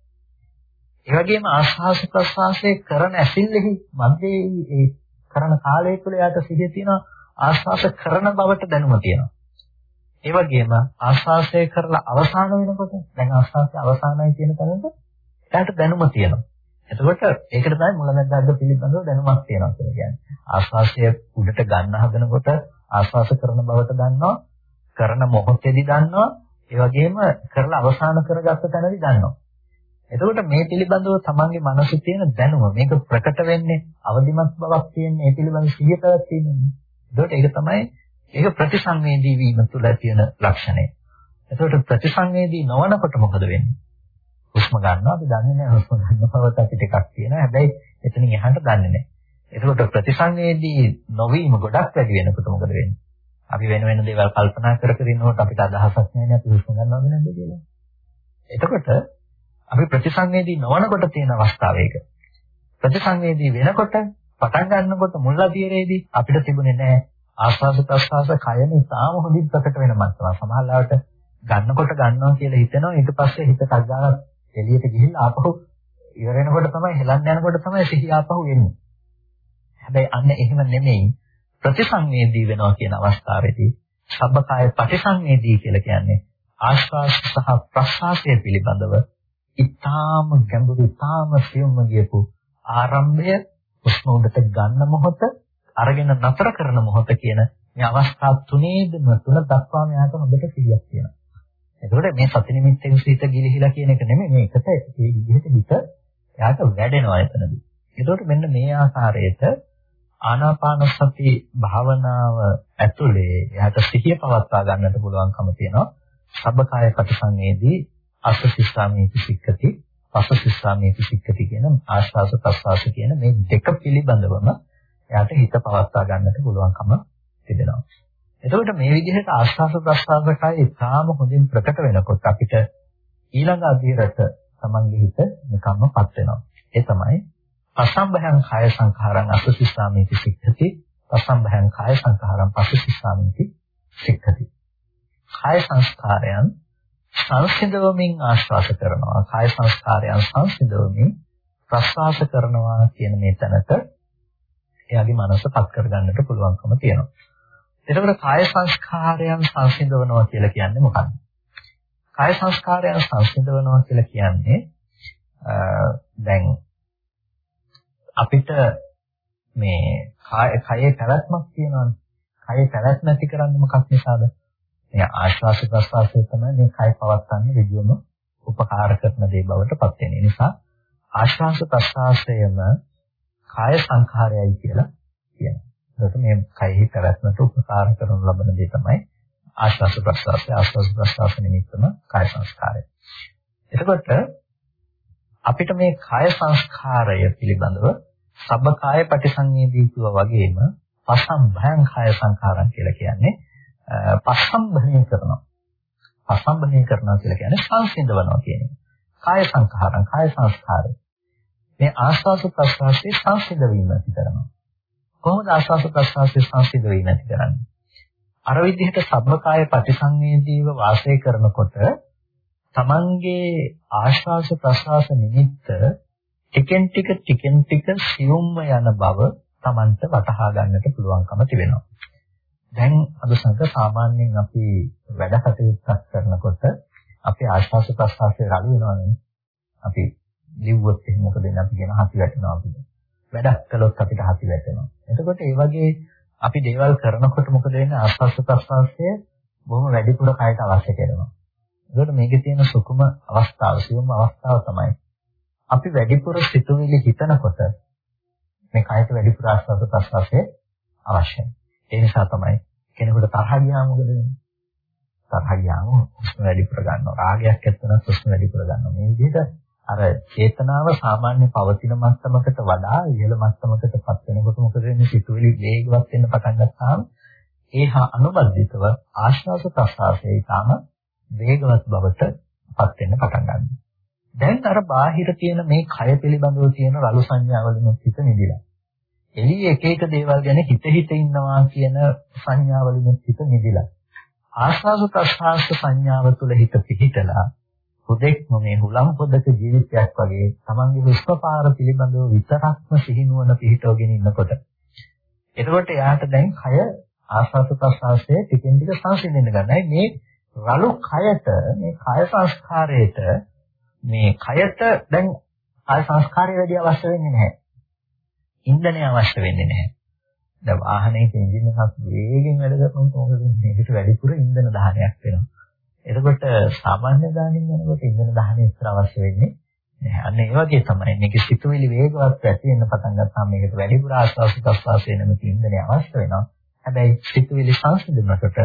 B: ඒ වගේම ආස්වාස ප්‍රස්වාසයේ කරන ඇසිල්ලෙහි මැදේ ඒ කරන කාලය තුළ යාට සිහිය තියෙන ආස්වාස කරන බවට දැනුම තියෙනවා. ඒ වගේම ආස්වාසය කරලා අවසාන වෙනකොට දැන් ආස්වාසය අවසానයි කියන තැනට එයාට දැනුම තියෙනවා. එතකොට ඒකට තමයි මුලමැදාග පිළිබඳව දැනුමක් තියෙනවා කියලා කියන්නේ. ආස්වාසය උඩට ගන්න හදනකොට ආස්වාස කරන බවට දන්නවා, කරන මොහොතේදී දන්නවා, ඒ වගේම කරලා අවසාන කරගත්ත තැනදී දන්නවා. එතකොට මේ පිළිබඳව තමන්ගේ මනසේ තියෙන දැනුම මේක ප්‍රකට වෙන්නේ අවදිමත් බවක් තියෙන්නේ ඒ පිළිබඳ සිහිය පැවැත්වීමෙන්. එතකොට ඒක තමයි ඒක ප්‍රතිසංවේදී වීම තුළ තියෙන ලක්ෂණය. එතකොට ප්‍රතිසංවේදී නොවනකොට මොකද වෙන්නේ? හුස්ම ගන්නවා අපි දන්නේ නැහැ හුස්ම ගන්න බවට අපි ටිකක් තියෙනවා. හැබැයි එතනින් එහාට දන්නේ නැහැ. එතකොට ප්‍රතිසංවේදී නොවීම ගොඩක් වැඩි වෙනකොට මොකද වෙන්නේ? අපි වෙන වෙන දේවල් කල්පනා කර කර ඉන්නකොට අපිට අදහසක් නැහැ අපි හුස්ම ගන්නවද නැද්ද කියලා. එතකොට අපි ප්‍රතිසංවේදී නොවනකොට තියෙන අවස්ථාව ඒක. ප්‍රතිසංවේදී වෙනකොට පටන් ගන්නකොට මුල් අධීරයේදී අපිට තිබුණේ නැහැ ආස්වාද ප්‍රස්වාස කයම ඉතාම හොඳින් ප්‍රකට වෙන මට්ටම. සමහරවිට ගන්නකොට ගන්නවා කියලා හිතෙනවා ඊට පස්සේ හිත කග්ගාවක් එළියට ගිහිල්ලා ආපහු ඉවර වෙනකොට තමයි හෙලන්න යනකොට තමයි සිහිය ආපහු එන්නේ. හැබැයි අන්න එහෙම නෙමෙයි ප්‍රතිසංවේදී වෙනවා කියන අවස්ථාවේදී සබ්බකාය ප්‍රතිසංවේදී කියලා කියන්නේ ආශ්වාස සහ ප්‍රශ්වාසය පිළිබඳව ඊටාම ගැඹුරු ඊටාම සියුම්ම ගියපු ආරම්භය උස්ම උඩට ගන්න මොහොත අරගෙන නතර කරන මොහොත කියන මේ අවස්ථා තුනේදම තුන දක්වා මෙයාට හොඳට සිහියක් තියෙනවා. එතකොට මේ සති නිමිත්තෙන් සිත ගිලිහිලා කියන එක නෙමෙයි මේකට ඒ විදිහට හිත එයාට වැඩෙනවා එතනදී. එතකොට මෙන්න මේ ආකාරයට ආනාපාන සති භාවනාව ඇතුලේ එයාට සිහිය පවත්වා ගන්නට පුළුවන්කම තියෙනවා. සබ්බකාය පටිසංවේදී අසසිස්සාමීති සික්කති පසසිස්සාමීති සික්කති කියන ආශ්වාස ප්‍රශ්වාස කියන මේ දෙක පිළිබඳවම එයාට හිත පවත්වා ගන්නට පුළුවන්කම තිබෙනවා. එතකොට මේ විදිහට ආශ්වාස ප්‍රශ්වාසකය ඉතාම හොඳින් ප්‍රකට වෙනකොට අපිට ඊළඟ අධීරට තමන්ගේ හිත නිකම්මපත් වෙනවා. ඒ තමයි පසම්බයං කාය සංඛාරං අසසිස්සාමීති සික්ඛති පසම්බයං කාය සංඛාරං පසසිස්සාමීති සික්ඛති. කාය සංස්කාරයන් සංසිඳවමින් ආශ්වාස කරනවා. කාය සංස්කාරයන් සංසිඳවමින් ප්‍රශ්වාස කරනවා කියන මේ තැනට එයාගේ මනසපත් කරගන්නට පුළුවන්කම තියෙනවා. එතකොට කාය සංස්කාරයන් සංසිඳවනවා කියලා කියන්නේ මොකක්ද? කාය සංස්කාරයන් සංසිඳවනවා කියලා කියන්නේ දැන් අපිට මේ කයේ පැවැත්මක් තියෙනවානේ. කයේ පැවැත්ම ඇති කරන්නේ මොකක් නිසාද? මේ ආශ්වාස ප්‍රශ්වාසය තමයි මේ කය පවත්න්නේ ඍජුවම උපකාර කරන දේ බවට පත් වෙන නිසා ආශ්වාස ප්‍රශ්වාසයම කාය සංඛාරයයි කියලා කියනවා. ඒකට මේ කයෙහි පැවැත්මට උපකාර කරන ලබන දේ තමයි ආශ්වාස ප්‍රශ්වාසය ආශ්වාස ප්‍රශ්වාස නිමිත්තම කාය සංස්කාරය. එතකොට අපිට මේ කාය සංස්කාරය පිළිබඳව සබ්බකාය පටිසංවේදී කියවා වගේම පසම් භයං කාය සංඛාරම් කියලා කියන්නේ පස්සම්බණය කරනවා. පස්සම්බණය කරනවා කියලා කියන්නේ සංසිඳවනවා කියන එක. කාය සංඛාරම් කාය සංස්කාරය. මේ ආස්වාස ප්‍රස්වාසයේ සංසිඳවීම ඇති කරනවා. කොහොමද ආස්වාස ප්‍රස්වාසයේ සංසිඳවීම ඇති කරන්නේ? අර විදිහට සබ්බකාය ප්‍රතිසංවේදීව වාසය කරනකොට තමන්ගේ ආශ්වාස ප්‍රශ්වාස නිමිත්ත ටිකෙන් ටික ටිකෙන් ටික සියුම්ම යන බව තමන්ට වටහා ගන්නට පුළුවන්කම තිබෙනවා. දැන් අද සංක සාමාන්‍යයෙන් අපි වැඩ කටයුත්තක් කරනකොට අපි ආශ්වාස ප්‍රශ්වාසයේ රළු වෙනවනේ. අපි ලිව්වොත් එහෙම මොකද වෙන්නේ අපි කියන හසි වැටෙනවා අපිට. වැඩක් කළොත් අපිට හසි වැටෙනවා. එතකොට ඒ වගේ අපි දේවල් කරනකොට මොකද වෙන්නේ ආශ්වාස ප්‍රශ්වාසය බොහොම වැඩිපුර කයට අවශ්‍ය කරනවා. ඒකට මේකේ තියෙන සුකුම අවස්ථාව, සියුම් අවස්ථාව තමයි අපි වැඩිපුර සිතුවිලි හිතනකොට මේ කයට වැඩිපුර ආශ්වාස ප්‍රශ්වාසය අවශ්‍යයි. ඒ නිසා තමයි කෙනෙකුට තරහ ගියාම මොකද වෙන්නේ? තරහ ගියාම හුස්ම වැඩිපුර ගන්නවා. රාගයක් ඇත්තනම් හුස්ම වැඩිපුර ගන්නවා. මේ විදිහට අර චේතනාව සාමාන්‍ය පවතින මට්ටමකට වඩා ඉහළ මට්ටමකටපත් වෙනකොට මොකද වෙන්නේ? සිතුවිලි වේගවත් වෙන්න පටන් ගත්තාම ඒ හා අනුබද්ධිතව ආශ්වාස ප්‍රශ්වාසයේ ඊටම වේගවත් බවට පත් වෙන්න පටන් ගන්නවා. දැන් අර බාහිර තියෙන මේ කය පිළිබඳව තියෙන රළු සංඥාවලින් හිත නිදිලා. එළියේ එක එක දේවල් ගැන හිත හිත ඉන්නවා කියන සංඥාවලින් හිත නිදිලා. ආස්වාද ප්‍රසආස සංඥාව තුළ හිත පිහිටලා හුදෙක්ම මේ හුලම් පොදක ජීවිතයක් වගේ තමන්ගේ විශ්වපාර පිළිබඳව විතරක්ම සිහිනුවන පිහිටවගෙන ඉන්නකොට එතකොට එයාට දැන් කය ආස්වාද ප්‍රසආසයේ ටිකෙන් ටික සංසිඳෙන්න ගන්නයි මේ රළු කයට මේ කය සංස්කාරයට මේ කයට දැන් කය සංස්කාරය වැඩි අවශ්‍ය වෙන්නේ නැහැ. ඉන්ධනය අවශ්‍ය වෙන්නේ නැහැ. දැන් වාහනයක එන්ජින් එකක් වේගෙන් වැඩ කරනකොට මොකද වෙන්නේ? ඒකට වැඩිපුර ඉන්ධන දහනයක් වෙනවා. එතකොට සාමාන්‍ය ගානින් යනකොට ඉන්ධන දහනය ඉස්සර අවශ්‍ය වෙන්නේ අන්න ඒ වගේ තමයි මේක සිතුවිලි වේගවත් ඇති වෙන්න පටන් ගත්තාම මේකට වැඩිපුර ආස්වාස ප්‍රස්වාසය නැමැති ඉන්ධනය අවශ්‍ය වෙනවා. හැබැයි සිතුවිලි සංසිඳනකොට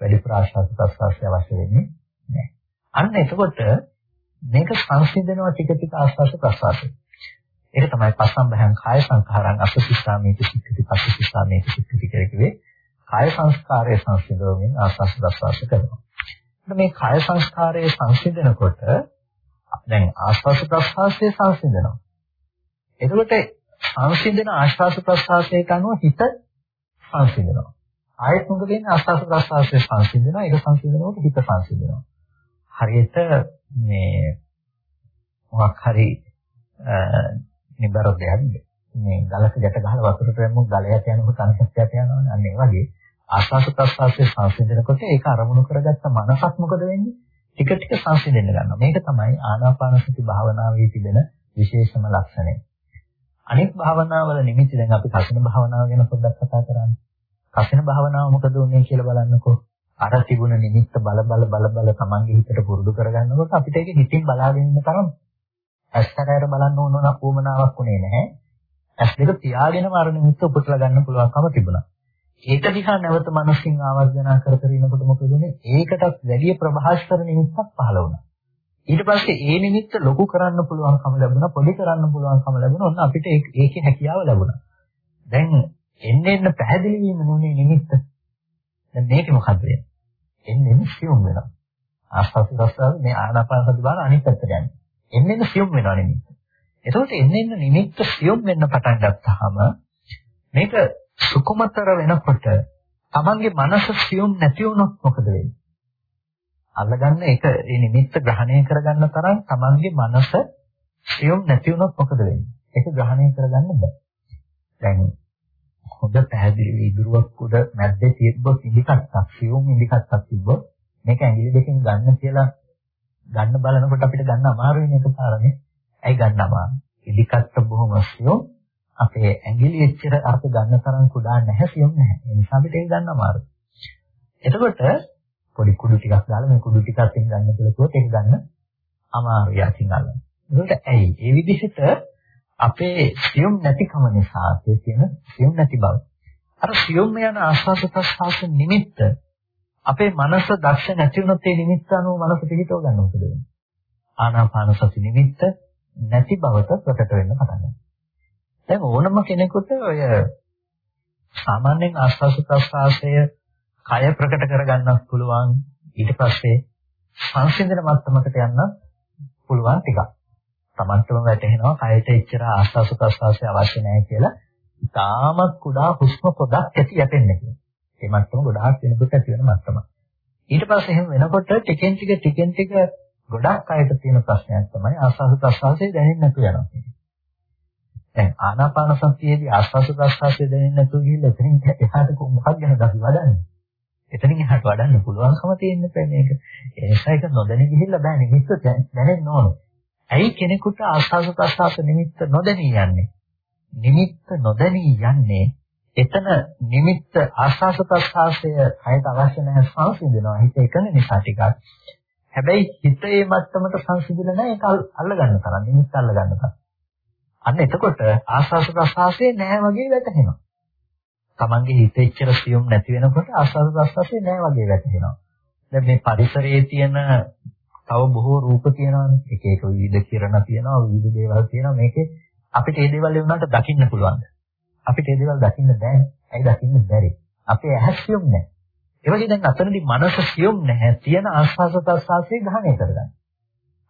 B: වැඩිපුර ආස්වාස ප්‍රස්වාසය අවශ්‍ය වෙන්නේ නැහැ. අන්න එතකොට මේක සංසිඳනවා ටික ටික ආස්වාස ප්‍රස්වාසය. ඒක තමයි පස්සම්බයං කාය සංඛාරං අසසිස්සාමේති සික්ඛති පස්සසිස්සාමේති සික්ඛති කියලකිවේ කාය සංස්කාරයේ සංසිඳවමින් ආස්වාස ප්‍රස්වාස කරනවා. මේ කාය සංස්කාරයේ සංසිඳනකොට දැන් ආස්වාස ප්‍රස්වාසයේ සංසිඳනවා. එතකොට සංසිඳන ආස්වාස ප්‍රස්වාසයට අනුව හිත සංසිඳනවා. ආයෙත් මොකද වෙන්නේ ආස්වාස ප්‍රස්වාසයේ සංසිඳනවා ඒක සංසිඳනකොට හිත සංසිඳනවා. හරියට මේ මොකක් හරි නිබර දෙයක් මේ ගලක ගැට ගහලා වතුරට දැම්මොත් ගලයට යනකොට අනිත්‍යයට යනවනේ අන්න ඒ වගේ ආස්වාස ප්‍රස්වාසයේ සංසිඳනකොට ඒක අරමුණු කරගත්ත මනසක් මොකද වෙන්නේ? ටික ටික සංසිඳෙන්න ගන්නවා. මේක තමයි ආනාපාන සති භාවනාවේ තිබෙන විශේෂම ලක්ෂණය. අනෙක් භාවනාවල නිමිති දැන් අපි කසින භාවනාව ගැන පොඩ්ඩක් කතා කරන්නේ. කසින භාවනාව මොකද උනේ කියලා බලන්නකෝ. අර තිබුණ නිමිත්ත බල බල බල බල තමන්ගේ හිතට පුරුදු කරගන්නකොට අපිට ඒක හිතින් බලාගෙන ඉන්න තරම් ඇස්තරයට බලන්න ඕන නම් උවමනාවක් උනේ නැහැ. ඇස් දෙක පියාගෙනම අර නිමිත්ත උපුටලා ගන්න පුළුවන්කම තිබුණා. ඒක දිහා නැවත මනසින් ආවර්ජනා කර කර ඉනකොට මොකද වෙන්නේ? ඒකටත් වැඩි ප්‍රභාස්කර නිමිත්තක් පහළ වුණා. ඊට පස්සේ ඒ නිමිත්ත ලොකු කරන්න පුළුවන්කම ලැබුණා, පොඩි කරන්න පුළුවන්කම ලැබුණා. ඔන්න අපිට ඒකේ හැකියාව ලැබුණා. දැන් එන්න එන්න පැහැදිලි වීම නුනේ නිමිත්ත. දැන් මේක මොකද්ද වෙන්නේ? එන්න එන්න සියුම් වෙනවා. ආස්වාද ප්‍රසාර මේ ආනාපාන සති බාන අනිත් පැත්තට යන්නේ. එන්න එන්න සියුම් වෙනවා නිමිත්ත. එතකොට එන්න එන්න නිමිත්ත සියුම් වෙන්න පටන් ගත්තාම මේක සුකුමතර වෙනකොට තමන්ගේ මනස සියුම් නැති වුණොත් මොකද වෙන්නේ? අල්ලගන්න ඒක ඒ නිමිත්ත ග්‍රහණය කරගන්න තරම් තමන්ගේ මනස සියුම් නැති වුණොත් මොකද වෙන්නේ? ඒක ග්‍රහණය කරගන්න බෑ. දැන් හොඳ පැහැදිලි විදුරුවක් උඩ මැද්දේ තිබ්බොත් ඉදිකටක් සියුම් ඉදිකටක් තිබ්බොත් මේක ඇඟිලි දෙකෙන් ගන්න කියලා ගන්න බලනකොට අපිට ගන්න අමාරු වෙන එකපාරනේ. ඇයි ගන්න අමාරු? ඉදිකට්ට බොහොම සියුම් අපේ ඇඟිලි එච්චර අර්ථ ගන්න තරම් කුඩා නැහැ සියුම් නැහැ. ඒ නිසා අපිට ඒක ගන්න අමාරුයි. එතකොට පොඩි කුඩු ටිකක් දාලා මේ කුඩු ටිකක් අතින් ගන්න කියලා කිව්වොත් ඒක ගන්න අමාරුයි අතින් අල්ලන්න. ඒකට ඇයි? ඒ විදිහට අපේ සියුම් නැතිකම නිසා අපේ තියෙන සියුම් නැති බව. අර සියුම් යන ආස්වාද ප්‍රසආස නිමිත්ත අපේ මනස දක්ෂ නැති වුණොත් ඒ නිමිත්ත අනුව මනස පිළිටව ගන්න මොකද වෙන්නේ? ආනාපාන සති නිමිත්ත නැති බවට ප්‍රකට වෙන්න පටන් ගන්නවා. දැන් ඕනම කෙනෙකුට ඔය සාමාන්‍යයෙන් ආස්වාද ප්‍රසආසය කය ප්‍රකට කරගන්නත් පුළුවන් ඊට පස්සේ සංසිඳන මට්ටමකට යන්න පුළුවන් ටිකක්. Tamanටම වැටහෙනවා කයට එච්චර ආස්වාද ප්‍රසආසය අවශ්‍ය නැහැ කියලා. තාමත් කුඩා හුස්ම පොදක් ඇති යටෙන්නේ කියලා. ඒ මට්ටම ගොඩාක් වෙනකොට ඇති වෙන මට්ටම. ඊට පස්සේ එහෙම වෙනකොට ටිකෙන් ටික ටිකෙන් ටික ගොඩක් අයට තියෙන ප්‍රශ්නයක් තමයි ආස්වාද ප්‍රසආසය දැනෙන්නේ නැතු යනවා. දැන් ආනාපාන සතියේදී ආස්වාද ප්‍රසආසය දැනෙන්නේ නැතු ගිහිල්ලා එතනින් එහාට මොකක්ද ගැනද අපි වඩන්නේ? එතනින් එහාට වඩන්න පුළුවන්කම තියෙන්නේ මේක. ඒ නිසා ඒක නොදැන ගිහිල්ලා බෑ නිමිත්ත දැනෙන්න ඕනේ. ඇයි කෙනෙකුට ආස්වාද ප්‍රසආස නිමිත්ත නොදැනී යන්නේ? නිමිත්ත නොදැනී යන්නේ එතන නිමිත්ත ආස්වාස ප්‍රසආසය හයට අවශ්‍ය නැහැ සංසිඳනවා. හිත එකන නිසා ටිකක්. හැබැයි හිත ඒ මට්ටමට සංසිඳිලා නැහැ. ඒක අල්ල ගන්න තරම් නිමිත්ත අල්ල ගන්න තරම්. අන්න එතකොට ආස්වාස ප්‍රසආසය නැහැ වගේ වැටහෙනවා. Tamange හිත එච්චර සියුම් නැති වෙනකොට ආස්වාස ප්‍රසආසය නැහැ වගේ වැටහෙනවා. දැන් මේ පරිසරයේ තියෙන තව බොහෝ රූප තියෙනවානේ. එක එක විවිධ කිරණ තියෙනවා විවිධ දේවල් තියෙනවා. මේකේ අපිට මේ දේවල් වුණාට දකින්න පුළුවන් අපිට ඒ දේවල් දකින්න බෑ. ඇයි දකින්න බැරි? අපේ ඇහැ සියුම් නැහැ. ඒ වගේ දැන් අතනදී මනස සියුම් නැහැ. තියෙන ආස්වාස ප්‍රසආසයේ ග්‍රහණය කරගන්න.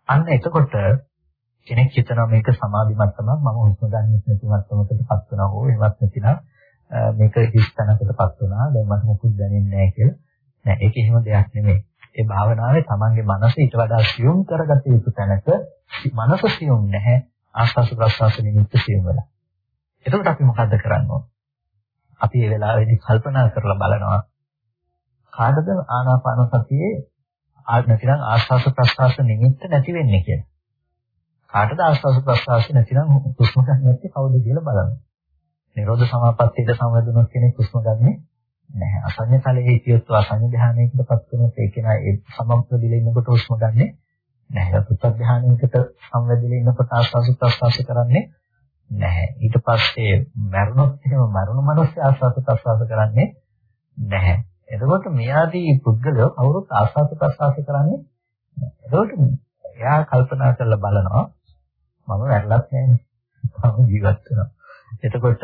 B: අන්න එතකොට කෙනෙක් හිතනවා මේක සමාධි මට්ටමක් මම හුස්ම ගන්න නැති මට්ටමකටපත් වෙනවා හෝ එහෙමත් නැතිනම් මේක හිස්තැනකටපත් වුණා දැන් මට මොකුත් දැනෙන්නේ නැහැ කියලා. නෑ ඒක එහෙම දෙයක් නෙමෙයි. ඒ භාවනාවේ තමන්ගේ මනස ඊට වඩා සියුම් කරගත යුතු තැනක මනස සියුම් නැහැ ආස්වාස ප්‍රසආස නිමිත්ත සියුම් වෙලා. එතකොට අපි මොකද්ද කරන්නේ? අපි මේ වෙලාවේදී කල්පනා කරලා බලනවා කාටද ආනාපාන සතියේ නැතිනම් ආස්වාස ප්‍රස්වාස නිමිත්ත නැති වෙන්නේ කියලා. කාටද ආස්වාස ප්‍රස්වාස නැතිනම් හුස්ම ගන්න නැත්තේ කවුද කියලා බලන්න. නිරෝධ සමාපත්තියට සමවැදුණොත් කෙනෙක් හුස්ම ගන්නෙ නැහැ. අසඤ්ඤ තලයේ හිටියොත් අසඤ්ඤ ධානයකටපත් වෙනොත් ඒ කෙනා ඒ සමම්ප්‍රදිල ඉන්නකොට හුස්ම ගන්නෙ නැහැ. චතුත්ථ ධානයකට සංවැදිලා ඉන්නකොට ආස්වාස ප්‍රස්වාස කරන්නේ නැහැ. ඊට පස්සේ මරණොත් එහෙම මරණ මනස ආස්වාස ප්‍රස්වාස කරන්නේ නැහැ. එතකොට මෙයාදී පුද්ගලයෝ කවුරුත් ආස්වාද ප්‍රසආස කරන්නේ එතකොට එයා කල්පනා කරලා බලනවා මම වැරලක් නැහැ. මම ජීවත් වෙනවා. එතකොට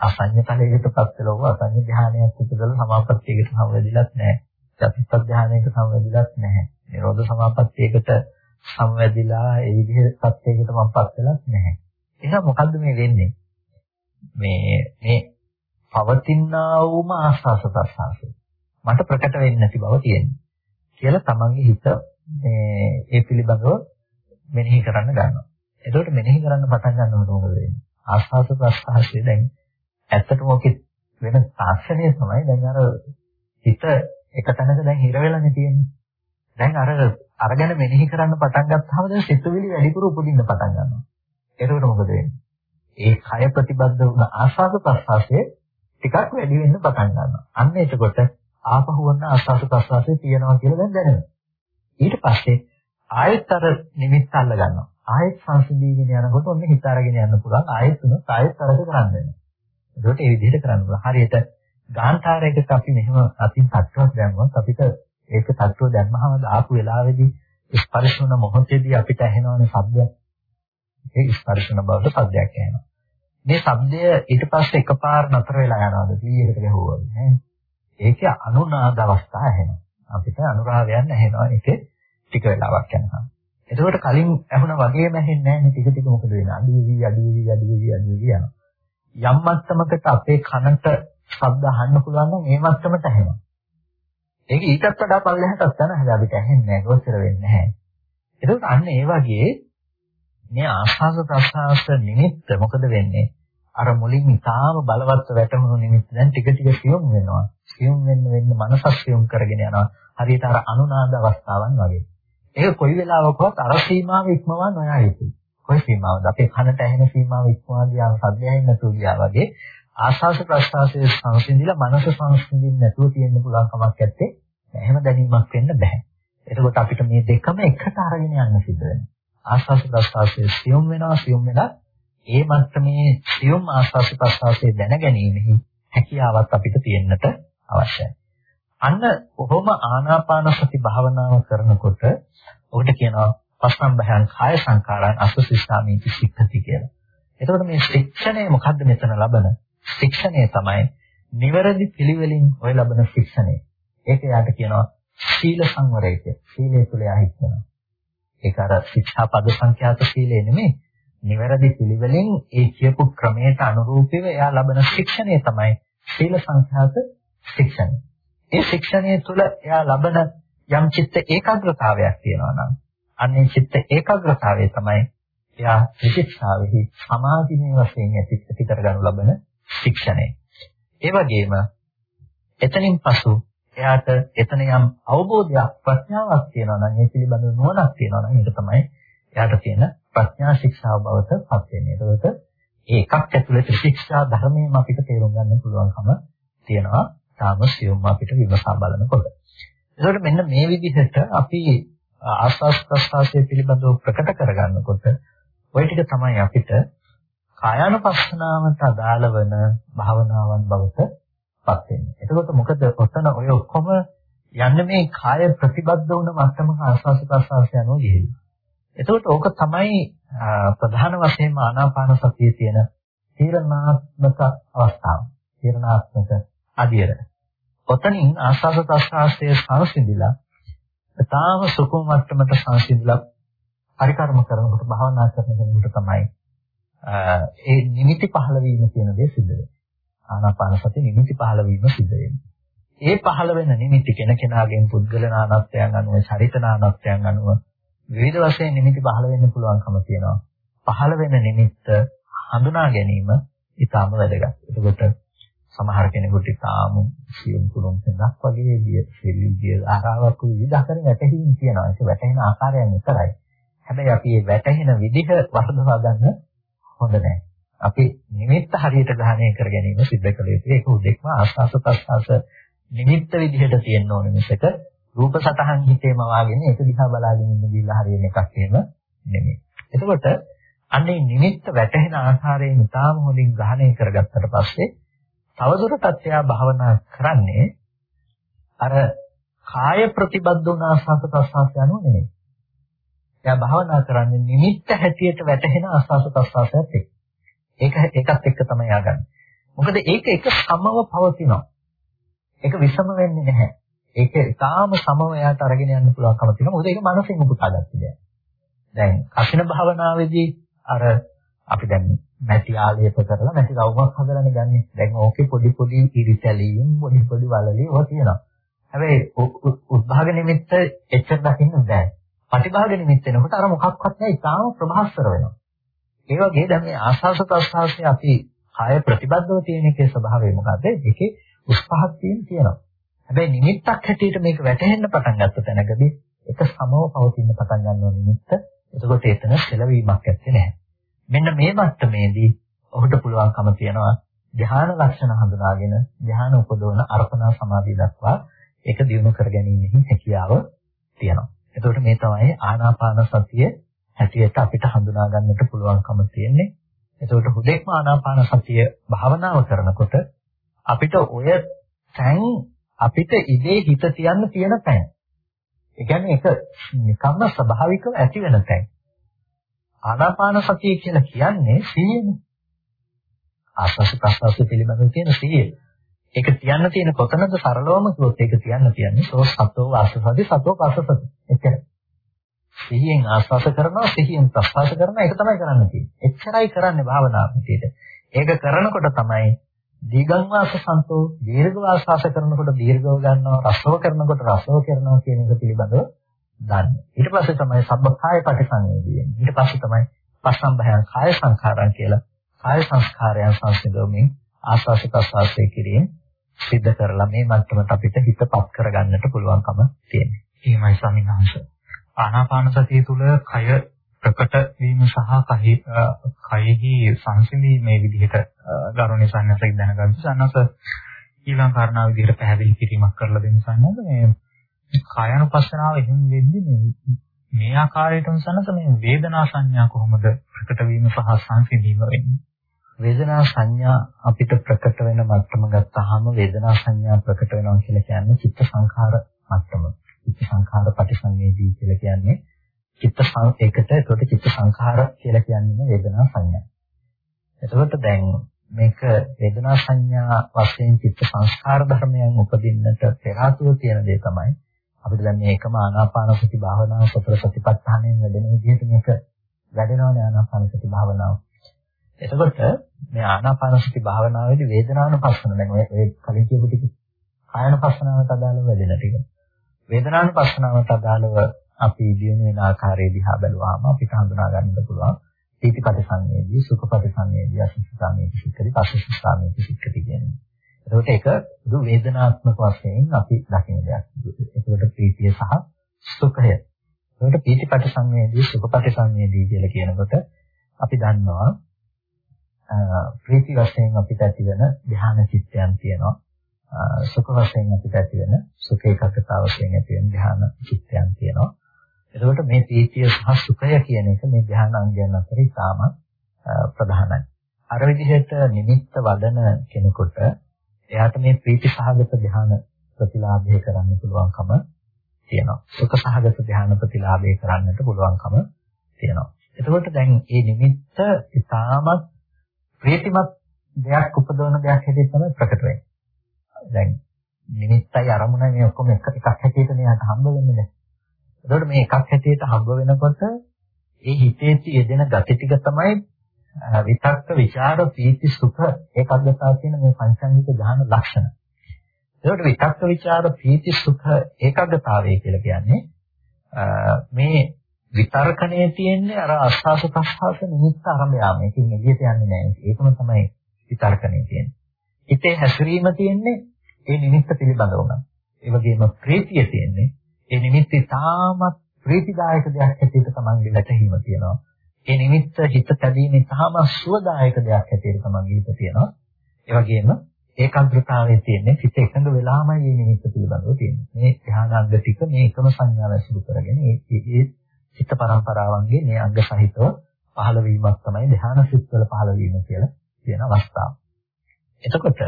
B: අසඤ්ඤ තලයකටපත් වෙලව අසඤ්ඤ ධානයක් උපදවල සමාපත්තියකට සම්වැදිලත් නැහැ. චතුත්ථ ධානයක සම්වැදිලත් නැහැ. නිරෝධ සමාපත්තියකට සම්වැදිලා ඒ විදිහේ සත්‍යයකට මමපත් වෙලත් නැහැ. එහෙනම් මොකද්ද මේ වෙන්නේ මේ මේ පවතිනා වූම ආස්වාස ප්‍රසආසය මට ප්‍රකට වෙන්නේ නැති බව තියෙනවා. කියලා තමන්ගේ හිත මේ ඒ පිළිබඳව මෙනෙහි කරන්න ගන්නවා. එතකොට මෙනෙහි කරන්න පටන් ගන්නකොට මොකද වෙන්නේ? ආස්වාද ප්‍රස්වාසයේ දැන් ඇත්තටම ඔකේ වෙන තාක්ෂණය තමයි දැන් අර හිත එක තැනක දැන් හිර වෙලානේ තියෙන්නේ. දැන් අර අරගෙන මෙනෙහි කරන්න පටන් ගත්තාම දැන් සිතුවිලි වැඩිපුර උපදින්න පටන් ගන්නවා. එතකොට මොකද වෙන්නේ? ඒ කය ප්‍රතිබද්ධ වුණ ආස්වාද ප්‍රස්වාසයේ ටිකක් වැඩි වෙන්න පටන් ගන්නවා. අන්න එතකොට ආපහු වන්න ආස්වාද ප්‍රසවාසයේ තියෙනවා කියලා දැන් දැනෙනවා. ඊට පස්සේ ආයෙත් අර නිමිත්ත අල්ල ගන්නවා. ආයෙත් සංසිඳීගෙන යනකොට ඔන්න හිත අරගෙන යන්න පුළුවන්. ආයෙත් උන ආයෙත් අරක කරන්න වෙනවා. ඒකට ඒ විදිහට කරන්න පුළුවන්. හරියට ගාන්ඨාරයකට අපි මෙහෙම අතින් තට්ටුවක් දැම්මොත් අපිට ඒක තට්ටුව දැම්මහම දාපු වෙලාවේදී ස්පර්ශ වුණ මොහොතේදී අපිට ඇහෙනවනේ ශබ්දයක්. ඒ ස්පර්ශ වුණ බවට ශබ්දයක් ඇහෙනවා. මේ ශබ්දය ඊට පස්සේ එකපාර නතර වෙලා යනවාද? කීයකට ගැහුවද? ඈ ඒකේ අනුනාද අවස්ථා ඇහෙනවා. අපිට අනුරාගයන් ඇහෙනවා ඒකේ ටික වෙලාවක් යනකම්. එතකොට කලින් ඇහුණා වගේම ඇහෙන්නේ නැහැ නේ ටික ටික මොකද වෙන්නේ? අඩු වෙවි අඩු වෙවි අඩු වෙවි අඩු වෙවි යනවා. යම් මට්ටමකට අපේ කනට ශබ්ද අහන්න පුළුවන් නම් ඒ මට්ටමට ඇහෙනවා. ඒක ඊටත් වඩා පල්ලෙහාටත් යන හැබැයි අපිට ඇහෙන්නේ නැහැ, ගොස්සර වෙන්නේ නැහැ. එතකොට අන්න ඒ වගේ මේ ආස්වාද ප්‍රසආස නිමිත්ත මොකද වෙන්නේ? අර මුලින් ඉතාම බලවත් වැටහුණු නිමිත්ත දැන් ටික ටික සියුම් වෙනවා. සියුම් වෙන්න වෙන්න මනසක් සියුම් කරගෙන යනවා. හරියට අර අනුනාද අවස්ථාවන් වගේ. ඒක කොයි වෙලාවකවත් අර සීමාව ඉක්මවා නොයා යුතුයි. කොයි සීමාවද? අපේ කනට ඇහෙන සීමාව ඉක්මවා ගියාම සද්ද ඇහෙන්නේ නැතුව ගියා වගේ ආශාස ප්‍රස්වාසයේ සංසිඳිලා මනස සංසිඳින්න නැතුව තියෙන්න පුළුවන් කමක් නැත්තේ. එහෙම දැනීමක් වෙන්න බෑ. එතකොට අපිට මේ දෙකම එකට අරගෙන යන්න සිද්ධ වෙනවා. ආශාස ප්‍රස්වාසයේ සියුම් වෙනවා සියුම් වෙලා ඒ මට්ටමේ සියුම් ආස්වාද ප්‍රසආසයේ දැනගැනීමෙහි හැකියාවක් අපිට තියෙන්නට අවශ්‍යයි. අන්න කොහොම ආනාපාන සති භාවනාව කරනකොට ඔකට කියනවා පස්සම් බහයන් කාය සංකාරයන් අසුසිස්සාමීති සික්ඛති කියලා. එතකොට මේ ශික්ෂණය මොකද්ද මෙතන ලබන? ශික්ෂණය තමයි නිවැරදි පිළිවෙලින් ඔය ලබන ශික්ෂණය. ඒක යාට කියනවා සීල සංවරය කියලා. සීලය තුළ යා හික්මනවා. ඒක අර ශික්ෂා පද සංඛ්‍යාත සීලය නෙමෙයි. නිවැරදි පිළිවෙලින් ඒ කියපු ක්‍රමයට අනුරූපීව එයා ලබන ශික්ෂණය තමයි සීල සංඛ්‍යාත ශික්ෂණය. ඒ ශික්ෂණය තුළ එයා ලබන යම් චිත්ත ඒකාග්‍රතාවයක් තියෙනවා නම් අන්නේ චිත්ත ඒකාග්‍රතාවය තමයි එයා ත්‍රිශික්ෂාවෙහි සමාධිමය වශයෙන් ඇති කරගනු ලබන ශික්ෂණය. ඒ වගේම එතනින් පසු එයාට එතන යම් අවබෝධයක් ප්‍රඥාවක් තියෙනවා නම් ඒ පිළිබඳව නුවණක් තියෙනවා නම් ඒක තමයි එයාට තියෙන ප්‍රඥා ශික්ෂාව බවට පත් වෙන්නේ. ඒකට ඒ එකක් ඇතුළේ ශික්ෂා ධර්මයම අපිට තේරුම් ගන්න පුළුවන්කම තියෙනවා. තාම සියුම්ම අපිට විමසා බලනකොට. ඒකට මෙන්න මේ විදිහට අපි ආස්වාස් ප්‍රස්වාසය පිළිබඳව ප්‍රකට කරගන්නකොට ওই ටික තමයි අපිට කායानुපස්සනාවට අදාළ වෙන භාවනාවන් බවට පත් වෙන්නේ. එතකොට මොකද ඔතන ඔය ඔක්කොම යන්නේ මේ කාය ප්‍රතිබද්ධ වුණ මට්ටමක ආස්වාස් ප්‍රස්වාසය යනවා ගිහිල්ලා. එතකොට ඕක තමයි ප්‍රධාන වශයෙන්ම ආනාපාන සතියේ තියෙන තීරණාත්මක අවස්ථාව. තීරණාත්මක අධියර. ඔතනින් ආස්වාද ප්‍රස්වාසයේ සංසිඳිලා තාම සුකුම මට්ටමට සංසිඳිලා පරිකර්ම කරනකොට භාවනා කරන කෙනෙකුට තමයි ඒ නිමිති පහළ වීම කියන දේ සිද්ධ වෙන්නේ. ආනාපාන සති නිමිති පහළ වීම සිද්ධ වෙන්නේ. ඒ පහළ වෙන නිමිති කෙනකෙනාගෙන් පුද්ගල නානත්වයන් අනුව, චරිත නානත්වයන් අනුව විවිධ වශයෙන් නිමිති පහළ වෙන්න පුළුවන්කම තියෙනවා. පහළ වෙන නිමිත්ත හඳුනා ගැනීම ඉතාම වැදගත්. එතකොට සමහර කෙනෙකුට ඉතාම සියුම් කුළුම් සඳක් වගේ දිය සිල්විය ආරාවක් විවිධ ආකාරයෙන් වැටහින් තියෙනවා. ඒක වැටෙන ආකාරයන් විතරයි. හැබැයි අපි මේ වැටෙන විදිහ වර්ධවා ගන්න හොඳ නැහැ. අපි නිමිත්ත හරියට ග්‍රහණය කර ගැනීම සිද්ධ කළ යුතුයි. ඒක උදෙක්ම ආස්වාස ප්‍රස්වාස නිමිත්ත විදිහට තියෙන්න ඕනේ මිසක රූප සතහන් හිතේම වාගෙන ඒක දිහා බලාගෙන ඉන්න ගිල්ල හරියන එකක් එහෙම නෙමෙයි. එතකොට අන්නේ නිමිත්ත වැටහෙන ආකාරයෙන් ඉතාම හොඳින් ග්‍රහණය කරගත්තට පස්සේ තවදුරටත් එයා භාවනා කරන්නේ අර කාය ප්‍රතිබද්ධ වුණ ආස්වාද ප්‍රසආසය අනුව නෙමෙයි. එයා භාවනා කරන්නේ නිමිත්ත හැටියට වැටහෙන ආස්වාද ප්‍රසආසයත් එක්ක. ඒක ඒකත් එක්ක තමයි ය아가න්නේ. මොකද ඒක එක සමව පවතිනවා. ඒක විසම වෙන්නේ නැහැ. ඒක ඊටාම සමව එයාට අරගෙන යන්න පුළුවන්කම තියෙනවා. මොකද ඒක මනසින් උපුටාගත්ත දෙයක්. දැන් කසින භාවනාවේදී අර අපි දැන් මැටි ආලේප කරලා මැටි රවුමක් හදලානේ ගන්නෙ. දැන් ඕකේ පොඩි පොඩි ඉරිතැලීම් පොඩි පොඩි වලලි ඔය තියෙනවා. හැබැයි උද්භාග නිමිත්ත එච්චර දකින්න බෑ. ප්‍රතිභාග නිමිත්ත එනකොට අර මොකක්වත් නැහැ ඊටාම ප්‍රභාස්වර වෙනවා. ඒ වගේ දැන් මේ ආස්වාස ප්‍රස්වාසයේ අපි කාය ප්‍රතිබද්ධව තියෙන එකේ ස්වභාවය මොකද්ද? ඒකේ උස් පහක් තියෙන තියෙනවා. හැබැයි නිමිත්තක් හැටියට මේක වැටහෙන්න පටන් ගත්ත තැනකදී එක සමව පවතින පටන් ගන්නවා නිමිත්ත. එතකොට එතන සෙලවීමක් ඇත්තේ නැහැ. මෙන්න මේ මට්ටමේදී ඔහුට පුළුවන්කම තියනවා ධ්‍යාන ලක්ෂණ හඳුනාගෙන ධ්‍යාන උපදවන අර්පණා සමාධිය දක්වා ඒක දියුණු කර ගැනීමෙහි හැකියාව තියෙනවා. එතකොට මේ තමයි ආනාපාන සතිය හැටියට අපිට හඳුනා ගන්නට පුළුවන්කම තියෙන්නේ. එතකොට හුදෙක්ම ආනාපාන සතිය භාවනාව කරනකොට අපිට ඔය තැන් අපිට ඉදේ හිත තියන්න තියෙන තැන්. ඒ කියන්නේ ඒක නිකම්ම ස්වභාවිකව ඇති වෙන තැන්. ආනාපාන සතිය කියලා කියන්නේ සීයනේ. ආස්වාස ප්‍රස්වාස පිළිබඳව තියෙන සීය. ඒක තියන්න තියෙන කොතනද සරලවම කිව්වොත් ඒක තියන්න තියන්නේ සෝ සතෝ ආස්වාසදි සතෝ පස්සසති. එච්චරයි. සිහියෙන් ආස්වාස කරනවා සිහියෙන් ප්‍රස්වාස කරනවා ඒක තමයි කරන්න තියෙන්නේ. එච්චරයි කරන්නේ භාවනාව විදිහට. ඒක කරනකොට තමයි දීගං වාස සන්තෝ දීර්ඝ වාසාස කරනකොට දීර්ඝව ගන්නවා රසව කරනකොට රසව කරනවා කියන එක පිළිබඳව දන්නේ. ඊට පස්සේ තමයි සබ්බකාය පටිසංවේදී වෙන්නේ. ඊට පස්සේ තමයි පස්සම්භයං කාය සංඛාරං කියලා කාය සංස්කාරයන් සංසිඳවමින් ආස්වාස ප්‍රස්වාසයේ කිරීම සිද්ධ කරලා මේ මට්ටමට අපිට හිතපත් කරගන්නට පුළුවන්කම තියෙනවා. එහෙමයි ස්වාමීන් වහන්සේ. ආනාපාන සතිය තුළ කය ප්‍රකට වීම සහ කයෙහි කයෙහි සංසිඳීමේ විදිහට ගරුණී සන්නසෙක් දැනගන්න සන්නස ඊළඟ කාරණා විදිහට පැහැදිලි කිරීමක් කරලා දෙන්න සන්නස මේ කායනුපස්සනාව එහෙම වෙද්දි මේ මේ ආකාරයටම සන්නස මේ වේදනා සංඥා කොහොමද ප්‍රකට වීම සහ සංසිඳීම වෙන්නේ වේදනා සංඥා අපිට ප්‍රකට වෙන මට්ටම ගත්තාම වේදනා සංඥා ප්‍රකට වෙනවා කියලා කියන්නේ චිත්ත සංඛාර මට්ටම. චිත්ත සංඛාර පටිසංවේදී කියලා කියන්නේ චිත්ත ඒකට ඒකට චිත්ත සංඛාර කියලා කියන්නේ වේදනා සංඥා. එතකොට දැන් මේක වේදනා සංඥා වශයෙන් චිත්ත සංස්කාර ධර්මයන් උපදින්නට පෙර ආතුව තියෙන දේ තමයි අපිට දැන් මේකම ආනාපාන සති භාවනාව සතර සතිපට්ඨානයෙන් වැඩෙන විදිහට මේක වැඩෙනවනේ ආනාපාන සති භාවනාව. එතකොට මේ ආනාපාන සති භාවනාවේදී වේදනානුපස්සන දැන් ඔය කලින් කියපු ටික කායනුපස්සනාවට අදාළව වැඩෙන ටික. වේදනානුපස්සනාවට අදාළව අපි දිනු වෙන ආකාරය දිහා බැලුවාම අපිට හඳුනා ගන්නට පුළුවන් පීතිපටි සංවේදී සුඛපටි සංවේදී අසුඛාමේති සික්කති පස්සසුඛාමේති සික්කති කියන්නේ. එතකොට ඒක දු වේදනාත්මක වශයෙන් අපි දකින දෙයක්. එතකොට ප්‍රීතිය සහ සුඛය. එතකොට පීතිපටි සංවේදී සුඛපටි සංවේදී කියලා කියනකොට අපි දන්නවා ප්‍රීති වශයෙන් අපිට ඇති වෙන ධ්‍යාන චිත්තයන් තියෙනවා. සුඛ වශයෙන් අපිට ඇති වෙන සුඛ ඒකකතාව වශයෙන් ඇති වෙන ධ්‍යාන චිත්තයන් තියෙනවා. එතකොට මේ පීතිය සහ සුඛය කියන එක මේ ධ්‍යාන අංගයන් අතර ඉතාම ප්‍රධානයි. අර විදිහට නිමිත්ත වඩන කෙනෙකුට එයාට මේ ප්‍රීති සහගත ධ්‍යාන ප්‍රතිලාභය කරන්න පුළුවන්කම තියෙනවා. සුඛ සහගත ධ්‍යාන ප්‍රතිලාභය කරන්නට පුළුවන්කම තියෙනවා. එතකොට දැන් මේ නිමිත්ත ඉතාමත් ප්‍රීතිමත් දෙයක් උපදවන දෙයක් හැටියට තමයි ප්‍රකට වෙන්නේ. දැන් නිමිත්තයි අරමුණයි මේ ඔක්කොම එක එකක් හැටියට මෙයාට හම්බ වෙන්නේ දැන්. එතකොට මේ එකක් හැටියට හම්බ වෙනකොට ඒ හිතේ තියෙන ගති ටික තමයි විතක්ක ਵਿਚාර ප්‍රීති සුඛ ඒකග්ගතාව කියන මේ පංචාංගික ධාන ලක්ෂණ. එතකොට විතක්ක ਵਿਚාර ප්‍රීති සුඛ ඒකග්ගතාවය කියලා කියන්නේ මේ විතර්කණයේ තියෙන්නේ අර අස්වාස ප්‍රස්වාස නිමිත්ත අරඹයාම. ඒකෙන් එළියට යන්නේ නැහැ. ඒකම තමයි විතර්කණයේ තියෙන්නේ. හිතේ හැසිරීම තියෙන්නේ ඒ නිමිත්ත පිළිබඳවම. ඒ වගේම ප්‍රීතිය තියෙන්නේ ඒ නිමිත්ත තාමත් ප්‍රීතිදායක දෙයක් හැටියට තමන්ගේ වැටහීම තියෙනවා. ඒ නිමිත්ත හිත තැබීමේ තාම සුවදායක දෙයක් හැටියට තමන්ගේ හිත තියෙනවා. ඒ වගේම ඒකාග්‍රතාවයේ තියෙන්නේ සිත එකඟ වෙලාමයි මේ නිමිත්ත පිළිබඳව තියෙන්නේ. මේ ධානාංග ටික මේ එකම සංඥාව ඇසුරු කරගෙන ඒ ඒ චිත්ත පරම්පරාවන්ගේ මේ අංග සහිතව පහළ වීමක් තමයි ධානා සිත්වල පහළ වීම කියලා කියන අවස්ථාව. එතකොට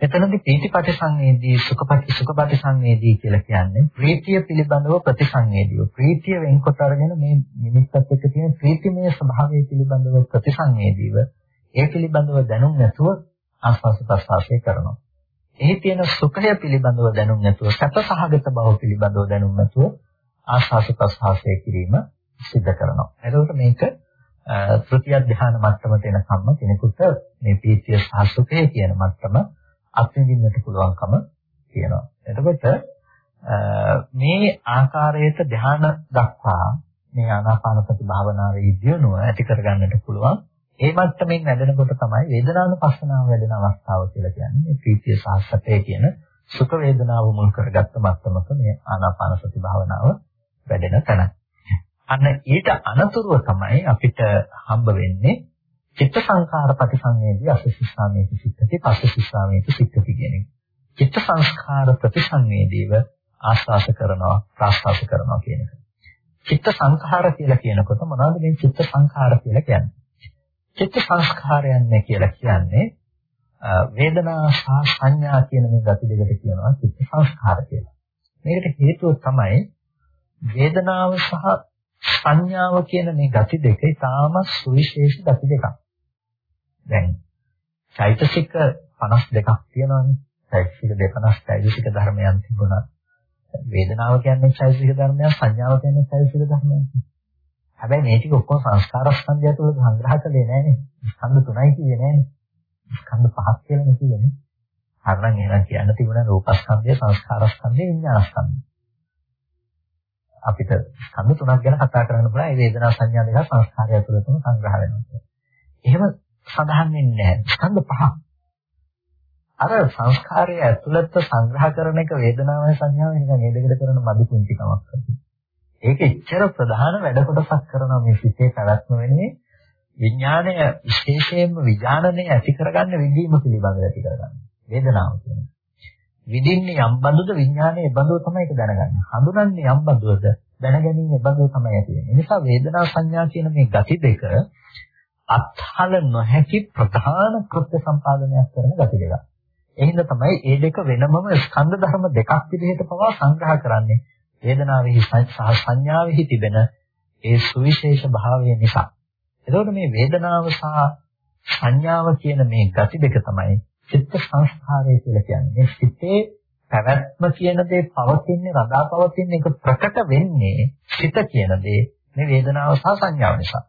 B: එතනදී පීතිපටි සංවේදී සුඛපටි සුඛපටි සංවේදී කියලා කියන්නේ ප්‍රීතිය පිළිබඳව ප්‍රතිසංවේදීව ප්‍රීතිය වෙන්කොට අරගෙන මේ නිමිත්තත් එක්ක තියෙන ප්‍රීතිමය ස්වභාවය පිළිබඳව ප්‍රතිසංවේදීව ඒ පිළිබඳව දැනුම් නැතුව ආස්වාස ප්‍රසආසය කරනවා. එහි තියෙන සුඛය පිළිබඳව දැනුම් නැතුව සැපසහගත බව පිළිබඳව දැනුම් නැතුව ආස්වාස ප්‍රසආසය කිරීම සිද්ධ කරනවා. එතකොට මේක තෘතිය ධ්‍යාන මට්ටමට එනකම්ම කෙනෙකුට මේ පීතිය සහ සුඛය කියන මට්ටම අත්විඳින්නට පුළුවන්කම තියෙනවා. එතකොට මේ ආකාරයට ධ්‍යාන දක්වා මේ ආනාපාන සති භාවනාවේ ඉදියුණුව ඇති කරගන්නට පුළුවන්. ඒ මට්ටමින් වැඩෙනකොට තමයි වේදනානුපස්සනාව වැඩෙන අවස්ථාව කියලා කියන්නේ. මේ ප්‍රීතිය සාහසතේ කියන සුඛ වේදනාව මුල් කරගත්ත මට්ටමක මේ ආනාපාන සති භාවනාව වැඩෙන තැන. අන්න ඊට අනතුරුව තමයි අපිට හම්බ වෙන්නේ චිත්ත සංඛාර ප්‍රතිසංවේදී අසසිස්සාමේති සික්කති පස්සසිස්සාමේති සික්කති කියන එක. චිත්ත සංස්කාර ප්‍රතිසංවේදීව ආස්වාස කරනවා ප්‍රාස්වාස කරනවා කියන එක. චිත්ත සංඛාර කියලා කියනකොට මොනවද මේ චිත්ත සංඛාර කියලා කියන්නේ? චිත්ත සංස්කාරයන් කියලා කියන්නේ වේදනා සහ සංඥා කියන මේ ගති දෙකට කියනවා චිත්ත සංස්කාර කියලා. මේකට හේතුව තමයි වේදනාව සහ සංඥාව කියන මේ ගති දෙක ඊටාම සුවිශේෂ ගති දෙකක්. දැන් චෛතසික 52ක් තියෙනවානේ. චෛතසික 250 චෛතසික ධර්මයන් තිබුණා. වේදනාව කියන්නේ චෛතසික ධර්මයක්, සංඥාව කියන්නේ චෛතසික ධර්මයක්. හැබැයි මේ ටික ඔක්කොම සංස්කාර ස්කන්ධය තුළ සංග්‍රහ කළේ නෑනේ. ස්කන්ධ තුනයි කිව්වේ නෑනේ. ස්කන්ධ පහක් කියලානේ කිව්වනේ. හරනම් එහෙනම් කියන්න තිබුණා රූපස්කන්ධය, සංස්කාරස්කන්ධය, විඤ්ඤාණස්කන්ධය. අපිට ස්කන්ධ තුනක් ගැන කතා කරන්න පුළුවන්. ඒ වේදනා සංඥා දෙක සංස්කාරය තුළ තුන සංග්‍රහ වෙනවා. එහෙම සඳහන් වෙන්නේ නැහැ. ස්කන්ධ පහක්. අර සංස්කාරය ඇතුළත සංග්‍රහ කරන එක වේදනාවයි සංඥාවයි නිකන් ඒ දෙකට කරන මදි පුංචි කමක් ඒක එච්චර ප්‍රධාන වැඩ කොටසක් කරන මේ සිතේ පැවැත්ම වෙන්නේ විඥාණය විශේෂයෙන්ම විඥානනය ඇති කරගන්න විදීම පිළිබඳව ඇති කරගන්න. වේදනාව කියන්නේ. විදින්නේ යම් බඳුද විඥානයේ බඳුව තමයි ඒක දැනගන්නේ. හඳුනන්නේ යම් බඳුවද දැනගැනීමේ බඳුව තමයි ඇති වෙන්නේ. ඒ නිසා වේදනා සංඥා කියන මේ ගති දෙක අත්හල නොහැකි ප්‍රධාන කෘත්‍ය සම්පාදනයක් කරන gati දෙකක්. එහෙනම් තමයි මේ දෙක වෙනමම ස්කන්ධ ධර්ම දෙකක් විදිහට පවා සංග්‍රහ කරන්නේ. වේදනාවෙහි සහ සංඥාවෙහි තිබෙන ඒ සුවිශේෂ භාවය නිසා. එතකොට මේ වේදනාව සහ සංඥාව කියන මේ gati දෙක තමයි චිත්ත සංස්කාරය කියලා කියන්නේ. මේ සිතේ පැවැත්ම කියන දේ පවතින්නේ රඳා පවතින එක ප්‍රකට වෙන්නේ සිත කියන දේ මේ වේදනාව සහ සංඥාව නිසා.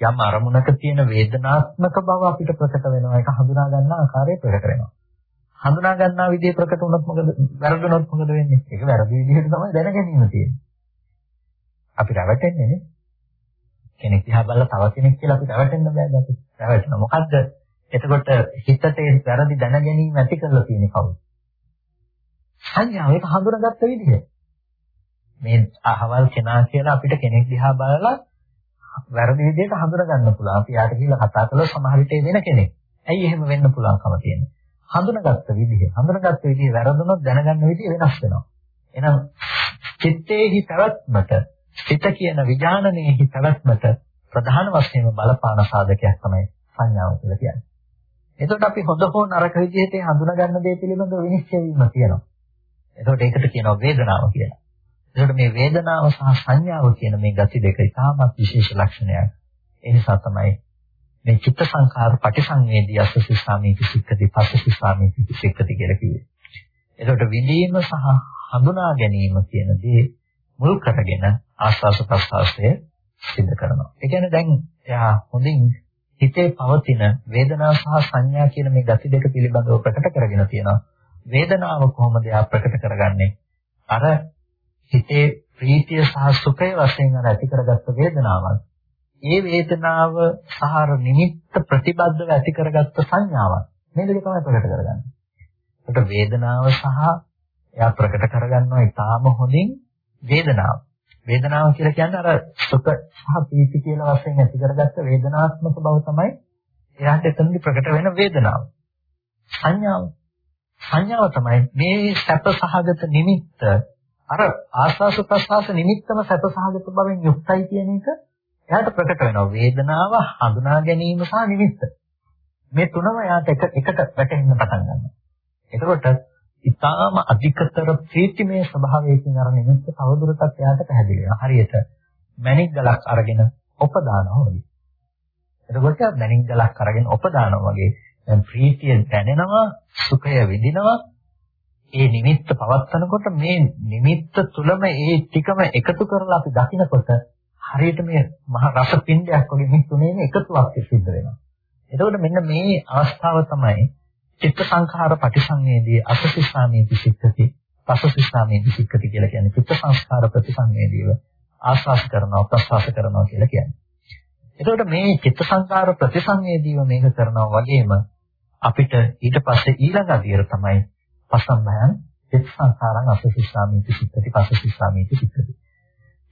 B: යම් අරමුණක තියෙන වේදනාත්මක බව අපිට ප්‍රකට වෙනවා. ඒක හඳුනා ගන්න ආකාරය ප්‍රකට වෙනවා. හඳුනා ගන්නා විදිහ ප්‍රකට වුණොත් මොකද? වැරදුනොත් මොකද වෙන්නේ? ඒක වැරදි විදිහට තමයි දැනගැනීම තියෙන්නේ. අපි රැවටෙන්නේ නේ. කෙනෙක් දිහා බලලා තව කෙනෙක් කියලා අපි රැවටෙන්න බෑ අපි. රැවටෙනවා. මොකද්ද? එතකොට හිතට ඒ වැරදි දැනගැනීම ඇති කරලා තියෙන්නේ කවුද? සංඥාව ඒක හඳුනාගත්ත විදිහ. මේ අහවල් කෙනා කියලා අපිට කෙනෙක් දිහා බලලා වැරදි විදිහට හඳුනා ගන්න පුළුවන්. අපි යාට කියලා කතා කළොත් සමහර විට වෙන කෙනෙක්. ඇයි එහෙම වෙන්න පුළුවන්කම තියෙන්නේ? හඳුනාගත්ත විදිහ. හඳුනාගත්ත විදිහ වැරදුනොත් දැනගන්න විදිහ වෙනස් වෙනවා. එහෙනම් චිත්තේහි පැවැත්මට, චිත කියන විඥානනයේහි පැවැත්මට ප්‍රධාන වශයෙන්ම බලපාන සාධකයක් තමයි සංඥාව කියලා කියන්නේ. එතකොට අපි හොඳ හෝ නරක විදිහට හඳුනා ගන්න දේ පිළිබඳව විනිශ්චය වීම තියෙනවා. එතකොට ඒකට කියනවා වේදනාව කියලා. එතකොට මේ වේදනාව සහ සංඥාව කියන මේ ගති දෙක ඉතාමත් විශේෂ ලක්ෂණයක්. ඒ නිසා තමයි මේ චිත්ත සංඛාර පටිසංවේදී අසසිසාමීති සික්කති පස්සසිසාමීති සික්කති කියලා කිව්වේ. එතකොට විඳීම සහ හඳුනා ගැනීම කියන දේ මුල් කරගෙන ආස්වාස ප්‍රස්වාසය සිද්ධ කරනවා. ඒ කියන්නේ දැන් එයා හොඳින් හිතේ පවතින වේදනාව සහ සංඥා කියන මේ ගති දෙක පිළිබඳව ප්‍රකට කරගෙන තියෙනවා. වේදනාව කොහොමද එයා ප්‍රකට කරගන්නේ? අර හිතේ ප්‍රීතිය සහ සුඛය වශයෙන් අර ඇති කරගත්ත වේදනාවක්. ඒ වේදනාව සහර නිමිත්ත ප්‍රතිබද්ධව ඇති කරගත්ත සංඥාවක්. මේ දෙක තමයි ප්‍රකට කරගන්නේ. ඒකට වේදනාව සහ එයා ප්‍රකට කරගන්නවා ඊටාම හොඳින් වේදනාව. වේදනාව කියලා කියන්නේ අර සුඛ සහ ප්‍රීති කියලා වශයෙන් ඇති කරගත්ත වේදනාත්මක බව තමයි එයාට එතනදි ප්‍රකට වෙන වේදනාව. සංඥාව. සංඥාව තමයි මේ සැප සහගත නිමිත්ත අර ආස්වාස ප්‍රසආස නිමිත්තම සැප සහගත බවෙන් යුක්තයි කියන එක එයාට ප්‍රකට වෙනවා. වේදනාව හඳුනා ගැනීම සහ නිමිත්ත. මේ තුනම එයාට එක එකට වැටෙන්න පටන් ගන්නවා. එතකොට ඊටාම අධිකතර ප්‍රීතිමය ස්වභාවයකින් අර නිමිත්ත තවදුරටත් එයාට පැහැදිලි වෙනවා. හරියට මණික් ගලක් අරගෙන ඔප දානවා වගේ. එතකොට මණික් ගලක් අරගෙන ඔප දානවා වගේ දැන් ප්‍රීතිය දැනෙනවා, සුඛය විඳිනවා. ඒ නිමිත්ත පවත්නකොට මේ නිමිත්ත තුලම ඒ ටිකම එකතු කරලා අපි දකිනකොට හරියට මේ මහ රස පින්ඩයක් වගේ මේ තුනේම එකතුවක් සිද්ධ වෙනවා. එතකොට මෙන්න මේ අවස්ථාව තමයි චිත්ත සංඛාර පටිසංවේදී අසසිස්සාමේති සික්කති පසසිස්සාමේති සික්කති කියලා කියන්නේ චිත්ත සංස්කාර ප්‍රතිසංවේදීව ආස්වාස් කරනවා ප්‍රසවාස කරනවා කියලා කියන්නේ. එතකොට මේ චිත්ත සංකාර ප්‍රතිසංවේදීව මේක කරනවා වගේම අපිට ඊට පස්සේ ඊළඟ අදියර තමයි පසම්බයන් චිත්ත සංකාරං අසසිස්සාමීති සික්කති පසසිස්සාමීති සික්කති.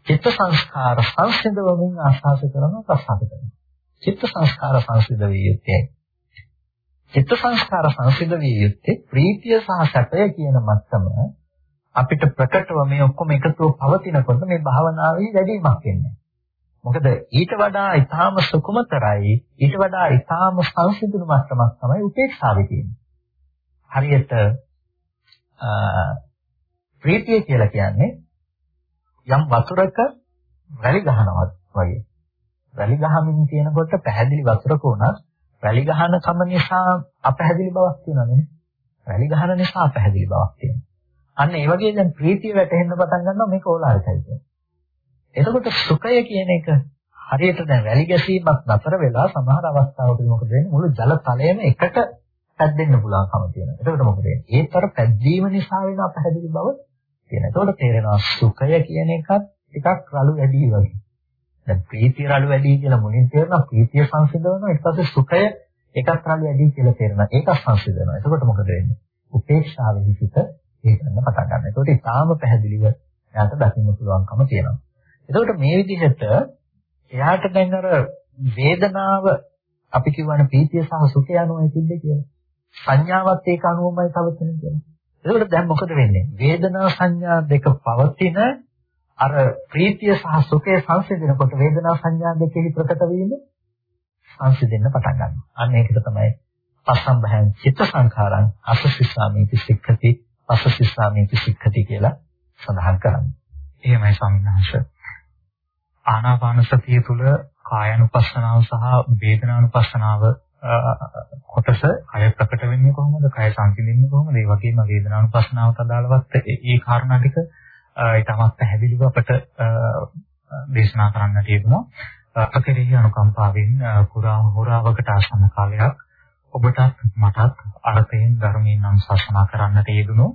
B: චිත්ත සංස්කාර සංසිඳවමින් ආස්වාස කරනවා ප්‍රසවාස කරනවා. චිත්ත සංස්කාර සංසිඳ විය යුත්තේ. චිත්ත සංස්කාර සංසිඳ විය යුත්තේ ප්‍රීතිය සහ සැපය කියන මට්ටම අපිට ප්‍රකටව මේ ඔක්කොම එකතුව පවතිනකොට මේ භාවනාවේ වැඩිමක් වෙන්නේ. මොකද ඊට වඩා ඊටාම සුකුමතරයි ඊට වඩා ඊටාම සංසිඳුණු මට්ටමක් තමයි උපේක්ෂාවේ තියෙන්නේ. හරියට ප්‍රීතිය කියලා කියන්නේ යම් වතුරක වැලි ගහනවා වගේ. වැලි ගහමින් තියෙනකොට පැහැදිලි වතුරක උනත් වැලි ගහන කම නිසා අපැහැදිලි බවක් තියෙනවා නේ. වැලි ගහන නිසා අපැහැදිලි බවක් තියෙනවා. අන්න ඒ වගේ දැන් ප්‍රීතිය වැටෙන්න පටන් ගන්නවා මේක ඕලාරිකයි කියන්නේ. එතකොට සුඛය කියන එක හරියට දැන් වැලි ගැසීමක් නතර වෙලා සමහර අවස්ථාවකදී මොකද වෙන්නේ මුළු ජල තලයම එකට පැද්දෙන්න පුළුවන්කම තියෙනවා. එතකොට මොකද වෙන්නේ? ඒතර පැද්දීම නිසා වෙන අපහැදිලි බව තියෙනවා. එතකොට තේරෙනවා සුඛය කියන එකත් ටිකක් රළු වැඩි වගේ. දැන් ප්‍රීතිය රළු වැඩි කියලා මුලින් තේරෙනවා ප්‍රීතිය සංසිඳවනවා ඊට පස්සේ සුඛය එකක් රළු වැඩි කියලා තේරෙනවා. ඒක සංසිඳනවා. එතකොට මොකද වෙන්නේ? උපේක්ෂාවෙහි සිට ඒ කරන්න පටන් ගන්නවා. එතකොට ඊටාම පැහැදිලිව එයාට දකින්න පුළුවන්කම තියෙනවා. එතකොට මේ විදිහට එයාට දැන් අර වේදනාව අපි කියවන ප්‍රීතිය සහ සුඛය අනුවයි තිබ්බේ කියලා. සංඥාවත් ඒක අනුවමයි පවතින කියලා. එතකොට දැන් මොකද වෙන්නේ? වේදනා සංඥා දෙක පවතින අර ප්‍රීතිය සහ සුඛය සංසිඳනකොට වේදනා සංඥා දෙකෙහි ප්‍රකට වීම සංසිඳෙන්න පටන් ගන්නවා. අන්න ඒකට තමයි පස්සම්භයං චිත්ත සංඛාරං අසසිස්සාමීති සික්ඛති අසසිස්සාමීති සික්ඛති කියලා සඳහන් කරන්නේ.
A: එහෙමයි ස්වාමීන් වහන්සේ. ආනාපාන සතිය තුළ කායानुපස්සනාව සහ වේදනානුපස්සනාව කොටස කය ප්‍රකට වෙන්නේ කොහොමද? කය සංසිඳෙන්නේ කොහොමද? ඒ වගේම වේදනානුපස්සනාවට අදාළවත් ඒ කාරණා ටික ඊටමත් පැහැදිලිව අපට දේශනා කරන්නට යෙදුණා. අපකරෙහි අනුකම්පාවෙන් පුරා හොරාවකට ආසන්න කාලයක් ඔබටත් මටත් අර්ථයෙන් ධර්මයෙන් අනුශාසනා කරන්නට යෙදුණු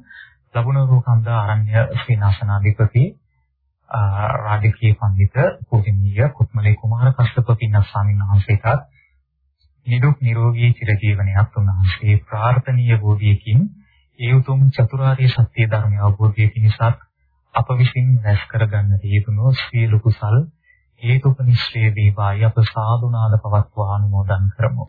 A: ලබුණ රූකන්ද ආරණ්‍ය සේනාසනාධිපති රාජකීය පඬිත පූජනීය කුත්මලේ කුමාර කශ්‍යප පින්නස් ස්වාමීන් වහන්සේටත් නිරුක් නිරෝගී චිරජීවනයක් උන්වහන්සේ ප්‍රාර්ථනීය බෝධියකින් ඒ උතුම් චතුරාර්ය සත්‍ය ධර්මය අවබෝධය පිණිසත් අප විසින් රැස් කරගන්න දීතුණු සියලු කුසල් හේතුපනිශ්‍රේ වේවායි අප සාදුනාද පවත්වා අනුමෝදන් කරමු.